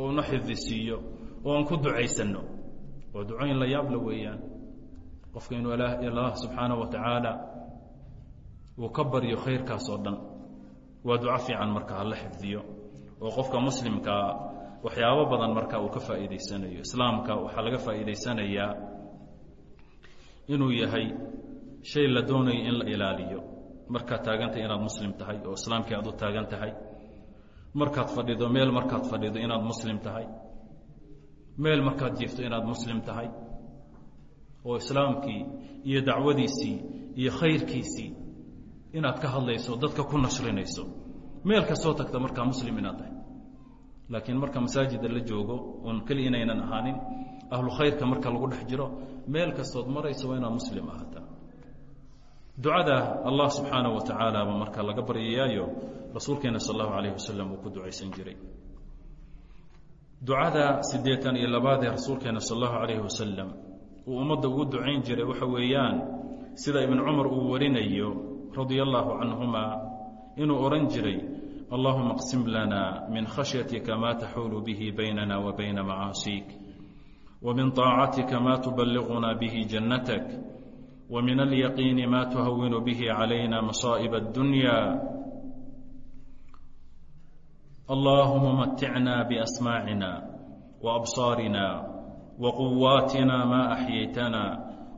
oo na xifdisiiyo oo aan ku ducaysanno. Waa ducooyin la yaabla weeyaan. Qofka inuu allah subxaanaه wa tacaala uu ka baryo khayrkaas oo dhan waa duco fiican marka hala xifdiyo. Oo qofka muslimkaa waxyaabo badan marka uu ka faa'iidaysanayo. Islaamka waxaa laga faa'iidaysanayaa inuu yahay shay la doonayo in la ilaaliyo markaad taagantahay inaad muslim tahay oo islaamkii aad u taagan tahay. Markaad fadhido meel markaad fadhido inaad muslim tahay. Meel markaad jiifto inaad muslim tahay. Oo islaamkii iyo dacwadiisii iyo khayrkiisii inaad ka hadlayso dadka ku nashrinayso. Meel kastoo tagta markaa muslim inaad tahay. Laakiin marka masaajida la joogo oon keli inaynan ahaanin ahlu khayrka marka lagu dhex jiro meel kastood marayso waa inaad muslim ahaataa ducada allah subxaanaه wa tacaala ba marka laga baryayaayo rasuulkeena sal اllahu alayh wasalam uu ku ducaysan jiray ducada siddeetan iyo labaad ee rasuulkeena sal اllahu alayh wasalam uu ummadda ugu ducayn jiray waxa weeyaan sida ibn cumar uu warinayo radia allahu canhuma inuu odhan jiray allahuma اqsim lana min khashyatika ma taxuulu bihi baynana wa bayna macaasiik ومن طاacتك ma تبلغna bه جنتك ومن اليقين ma تhون bه عليna مصائب الدنيا اللهم متعنا بأسماعنا وأبصارنا وقواتنا ما أحييتنا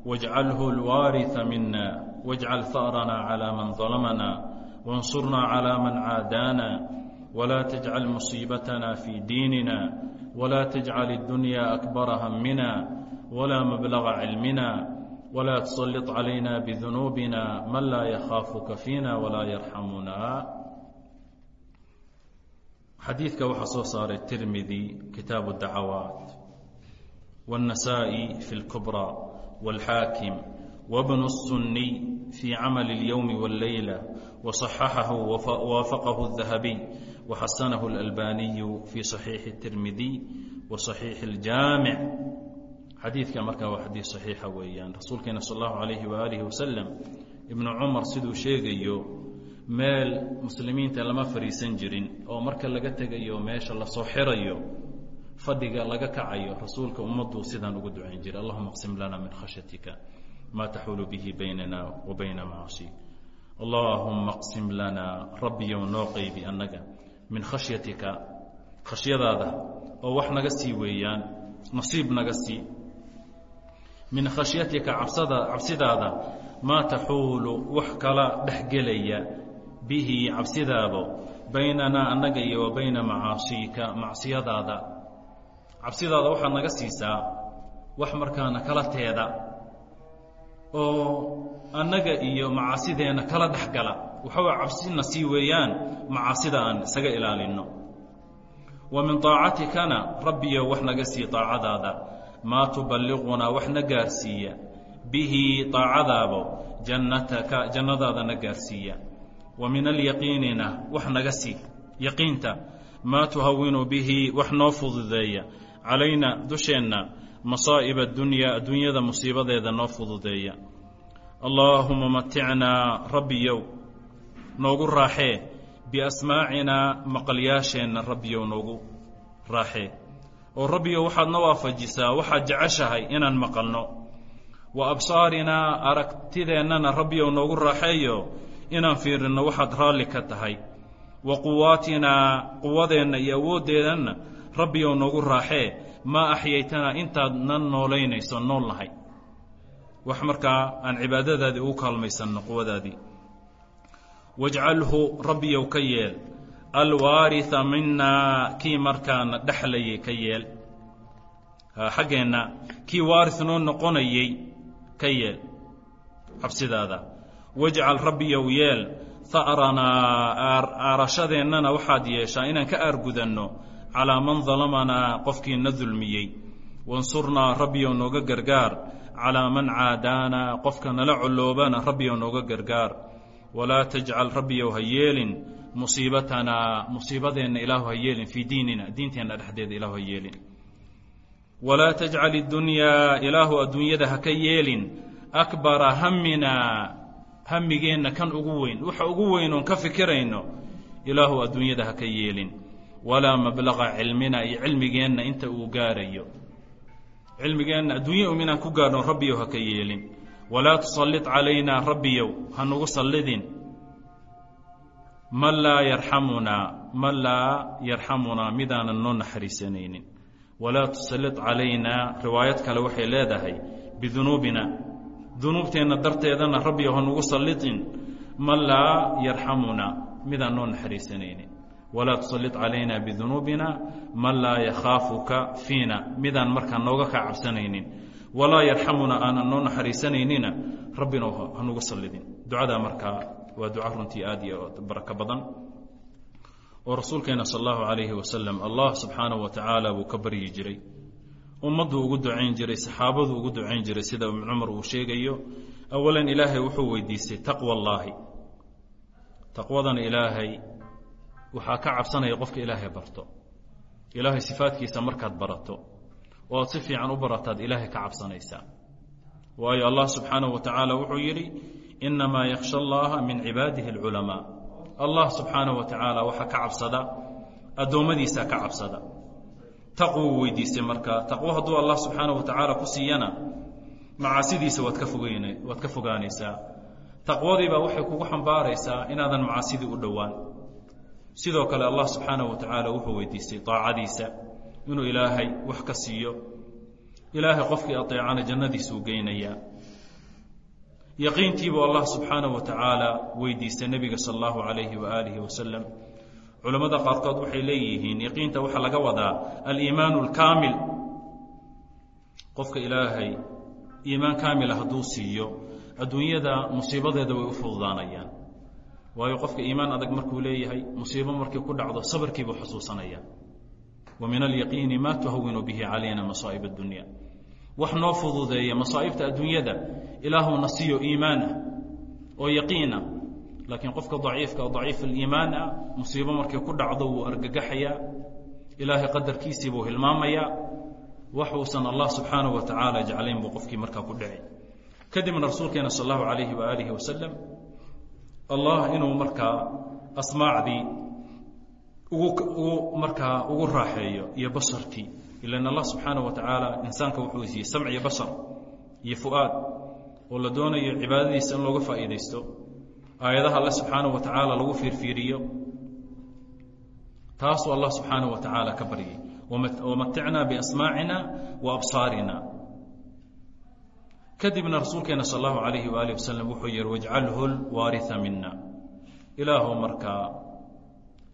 واجعله الوارث منا واجعل ثأرنا على من ظلمنا وانصرنا على من عادانا ولا تجعل مصيبتنا في ديننا ولا تجعل الدنيا أكبر همنا ولا مبلغ علمنا ولا تسلط علينا بذنوبنا من لا يخافك فينا ولا يرحمنا xadiidka waxaa soo saaray tirmidi kitaabu dacawaat wاnnasaa'i fi اlkubra wاlxaakim wabnu الsuniy fii camali اlyowmi wاlleyla waصaxaxahu wawaafaqahu الdahabiy waxasanahu اlalbaniyu fii صaxiixi الtirmidiy wa صaxiixi اljaamic xadiidka markaa waa xadiid صaxiixa weeyaan. Rasuulkeena sal اllahu alayhi waaalih wasalam ibnu cumar siduu sheegayo meel muslimiinta lama fadhiisan jirin oo marka laga tegayo meesha la soo xirayo fadhiga laga kacayo rasuulka ummaduu sidaan ugu ducayn jiray. Allahuma qsim lana min khashyatika ma taxuulu bihi baynana wa bayna macaasiik allaahuma qsim lana rabbiyow noo qaybi annaga min khashyatika khashyadaada oo wax naga sii weeyaan nasiib naga sii min khashyatika cabsidaada maa taxuulu wax kala dhexgelaya bihi cabsidaado baynanaa annaga iyo wa bayna macaasiika macsiyadaada. Cabsidaada waxaad naga siisaa wax markaana kala teeda oo annaga iyo macaasideenna kala dhexgala. Waxawa cabsina sii weeyaan macaasida aan isaga ilaalinno. Wa min طaacatikana rabbiyo wax naga sii طaacadaada maa tuballiqunaa wax na gaarsiiya. Bihi طaacadaabo jannataka jannadaada na gaarsiiya. Wa min alyaqiinina wax naga sii. Yaqiinta maa tuhawinu bihi wax noo fududeeya. Calayna dusheenna masaa'ib addunyaa adduunyada musiibadeeda noo fududeeya. Allaahuma maticnaa rabbiyow noogu raaxee. Biasmaacinaa maqalyaasheenna rabbiyow noogu raaxee oo rabbiyow waxaad na waafajisaa waxaad jeceshahay inaan maqalno. Wa absaarinaa aragtideennana rabbiyow noogu raaxeeyo inaan fiirinno waxaad raalli ka tahay. Wa quwaatinaa quwadeenna iyo awooddeedanna rabbiyow noogu raaxee. Maa axyaytanaa intaad nan noolaynayso nool nahay. Wax markaa aan cibaadadaadii ugu kaalmaysanno quwadaadii. Wajcalhu rabbiyow ka yeel alwaariha minaa kii markaana dhexlayay ka yeel. Xaggeenna kii waaris noo noqonayey ka yeel. Cabsidaada. Wajcal rabbiyow yeel. Ha'ranaa aarashadeennana waxaad yeeshaa inaan ka aargudanno calaa man dalamanaa qofkii na dulmiyey wansurnaa rabbiyow nooga gargaar. Calaa man caadaanaa qofka nala colloobana rabbiyow nooga gargaar. Walaa tajcal rabbiyow ha yeelin musiibatanaa musiibadeenna ilaahu ha yeelin fii diinina diinteenna dhexdeeda ilaahu ha yeelin. Walaa tajcal iddunyaa ilaahu adduunyada ha ka yeelin. Akbara haminaa hamigeenna kan ugu weyn waxa ugu weyn oon ka fikirayno ilaahu adduunyada ha ka yeelin. Walaa mablaqa cilmina iyo cilmigeenna inta uu gaarayo. Cilmigeenna adduunya um inaan ku gaarno rabbiyow ha ka yeelin. Walaa tusallit calaynaa rabbiyow ha nugu sallidin man laa yarxamunaa man laa yarxamunaa midaanan noo naxariisanaynin. Walaa tusallit calaynaa riwaayad kale waxay leedahay bidunuubina. Dunuubteenna darteedana rabbiyo hanugu sallitin. Man laa yarxamunaa midaan noo naxariisanaynin. Walaa tusallit calaynaa bidunuubina man laa yakhaafuka fiina midaan markaa nooga kaa cabsanaynin. Walaa yarxamunaa aanan noo naxariisanaynina rabbina hanugu sallidin. Ducadaa markaa waa duca runtii aad iyo barako badan. Oo rasuulkeena sal allahu calayhi wasalam allah subxaanahu wa tacaala buu ka baryi jiray. Ummadduu ugu ducayn jiray saxaabaduu ugu ducayn jiray sida ibnu cumar uu sheegayo awalan ilaahay wuxuu weydiistay taqwa allaahi taqwadana ilaahay waxaa ka cabsanaya qofka ilaahay barto. Ilaahay sifaadkiisa markaad barato oo aad si fiican u barataad ilaahay ka cabsanaysaa waayo allah subxaanahu wa tacaala wuxuu yidhi inamaa yakhsha allaha min cibaadihi alculamaa allah subxaanahu wa tacaala waxaa ka cabsada addoommadiisa ka cabsada taqwuu weydiistay markaa taqwo hadduu allah subxaanahu wa tacaala ku siiyana macaasidiisa waad ka fogeyn waad ka fogaanaysaa taqwadiibaa waxay kugu xambaaraysaa inaadan macaasidii u dhowaan sidoo kale allah subxaanahu wa tacaala wuxuu weydiistay daacadiisa inuu ilaahay wax ka siiyo ilaahay qofkii ateecana jannadiisuu geynayaa yaqiintiibuu allah subxaanahu wa tacaala weydiistay nebiga sala allahu calayhi waaalihi wasalam culammada qaarkood waxay leeyihiin yaqiinta waxaa laga wadaa aliimaanu alkaamil qofka ilaahay iimaan kaamila hadduu siiyo adduunyada musiibadeeda way u fududaanayaan. Waayo qofka iimaan adag markuu leeyahay musiibo markii ku dhacdo sabarkiibuu xusuusanaya wa min alyaqiini maa tuhawinu bihi calayna masaa'ib addunya wax noo fududeeya masaa'ibta adduunyada. Ilaahuna siiyo iimaan ah oo yaqiin ah. Laakiin qofka daciifka oo daciif aliimaan ah musiibo markii ku dhacdo wuu argagaxayaa. Ilaahay qadarkiisii buu hilmaamayaa. Waxuusan allah subxaanahu wa tacaala jeclayn buu qofkii markaa ku dhici kadibna rasuulkeena sal allahu calayhi waaalihi wasalam allah inuu markaa asmaacdii ugu markaa ugu raaxeeyo iyo basarkii ilan allah subxaana wa tacaala insaanka wuxuu siiyey samc iyo basar iyo fu'aad oo la doonayo cibaadadiisa in looga faa'iidaysto aayadaha alle subxaana wa tacaala lagu fiirfiiriyo. Taasuu allah subxaana wa tacaala ka baryay. Wamaticnaa biasmaacina wa absaarina. Kadibna rasuulkeena sal allahu alayhi waaalih wasalam wuxuu yihi wajcalhu lwaaria mina ilaahu markaa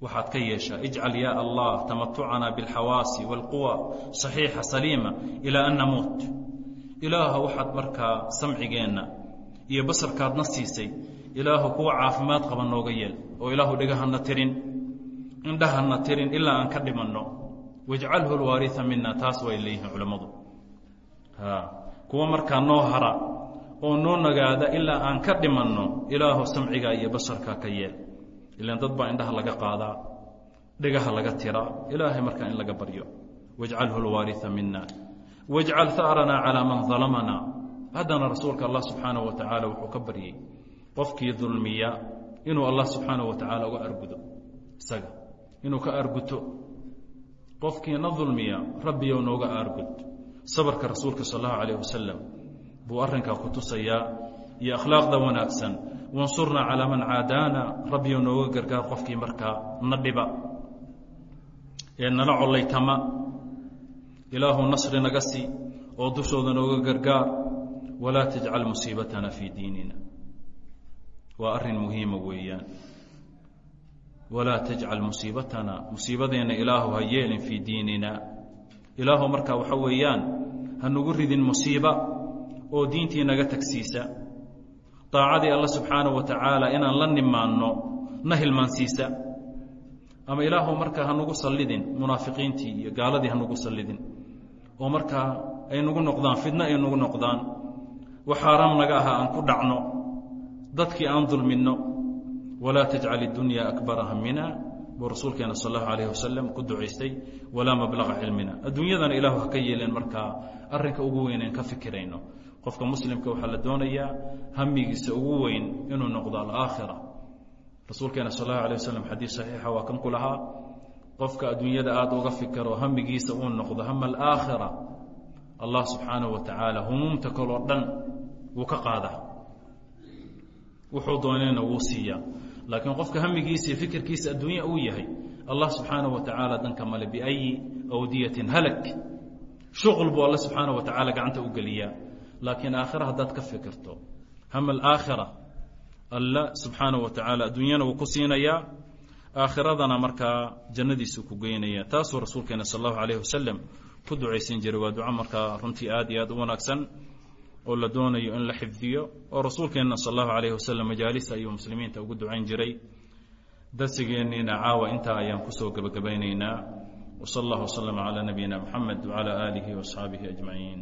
waxaad ka yeeshaa ijcal ya allah tamatucana biاlxawaasi wاlquwa صaxiixa saliima ilaa an namuut ilaahu waxaad markaa samcigeenna iyo basarkaadna siisay ilaahu kuwa caafimaad qaba nooga yeel oo ilaahu dhegahana tirin indhahana tirin ilaa aan ka dhimanno wajcalhu lwaaria mina taas way leeyihiin culammadu kuwa markaa noo hara oo noo nagaada ilaa aan ka dhimanno ilaahu samcigaa iyo basarkaa ka yeel ilan dad baa indhaha laga qaadaa dhegaha laga tiraa ilaahay markaa in laga baryo. Wajcalhu lwaaria mina wajcal ha'ranaa calaa man dalamana haddana rasuulka allah subxaanaه wa tacaala wuxuu ka baryey qofkii dulmiya inuu allah subxaanaه wa tacaala uga argudo. Isaga inuu ka arguto qofkiina dulmiya rabbiyow nooga argud. Sabarka rasuulka sal allahu alayh wasalam buu arrinkaa ku tusayaa iyo akhlaaqda wanaagsan. Wansurnaa calaa man caadaana rabbiyow nooga gargaar qofkii markaa na dhiba. Ee nala collaytama. Ilaahu nasri naga sii oo dushooda nooga gargaar. Walaa tajcal musiibatana fii diinina. Waa arrin muhiima weeyaan. Walaa tajcal musiibatana musiibadeenna ilaahu ha yeelin fii diinina. Ilaahu markaa waxa weeyaan ha nugu ridin musiiba oo diintii naga tagsiisa daacadii alla subxaanahu wa tacaala inaan la nimaanno na hilmaansiisa. Ama ilaahu markaa hanugu sallidin munaafiqiintii iyo gaaladii hanugu sallidin. Oo markaa ay nugu noqdaan fidno ay nugu noqdaan. Wax xaaraam naga ahaa aan ku dhacno. Dadkii aan dulminno. Walaa tajcal iddunya akbara hamina buu rasuulkeena sal allahu alayh wasalam ku ducaystay walaa mablaqa cilmina. Adduunyadana ilaahu ha ka yeeleen markaa arrinka ugu weyneen ka fikirayno qofka muslimka waxaa la doonayaa hamigiisa ugu weyn inuu noqdo alaakhira. Rasuulkeena sal allahu alay waslm xadiid saxiixa waa kan ku qofka adduunyada aada uga fikiro hamigiisa uu noqdo hama alaakhira allah subxaanahu wa tacaala humuumta kaloo dhan wuu ka qaadaa. Wuxuu doonayna wuu siiyaa. Laakiin qofka hamigiisa iyo fikirkiisa adduunya uu yahay allah subxaanahu wa tacaala danka biayi awdiyatin halag shuqul buu alle subxaanahu wa tacaala gacanta u geliyaa laakiin aakhira haddaad ka fikirto. Ham alaakhira alla subxaanaه wa tacaala adduunyana wuu ku siinayaa aakhiradana markaa jannadiisuu ku geynaya taasuu rasuulkeena sal allahu alayh wasalam ku ducaysan jiray. Waa duco markaa runtii aad iyo aad u wanaagsan oo la doonayo in la xifdiyo oo rasuulkeenna sal allahu wasalam majaalista ayuu muslimiinta ugu ducayn jiray. Darsigeenniina caawa intaa ayaan ku soo gebagabaynaynaa wsal allah wslama calaa nabiyina mxamed wcalaa aalihi waasxaabihi ajmaciin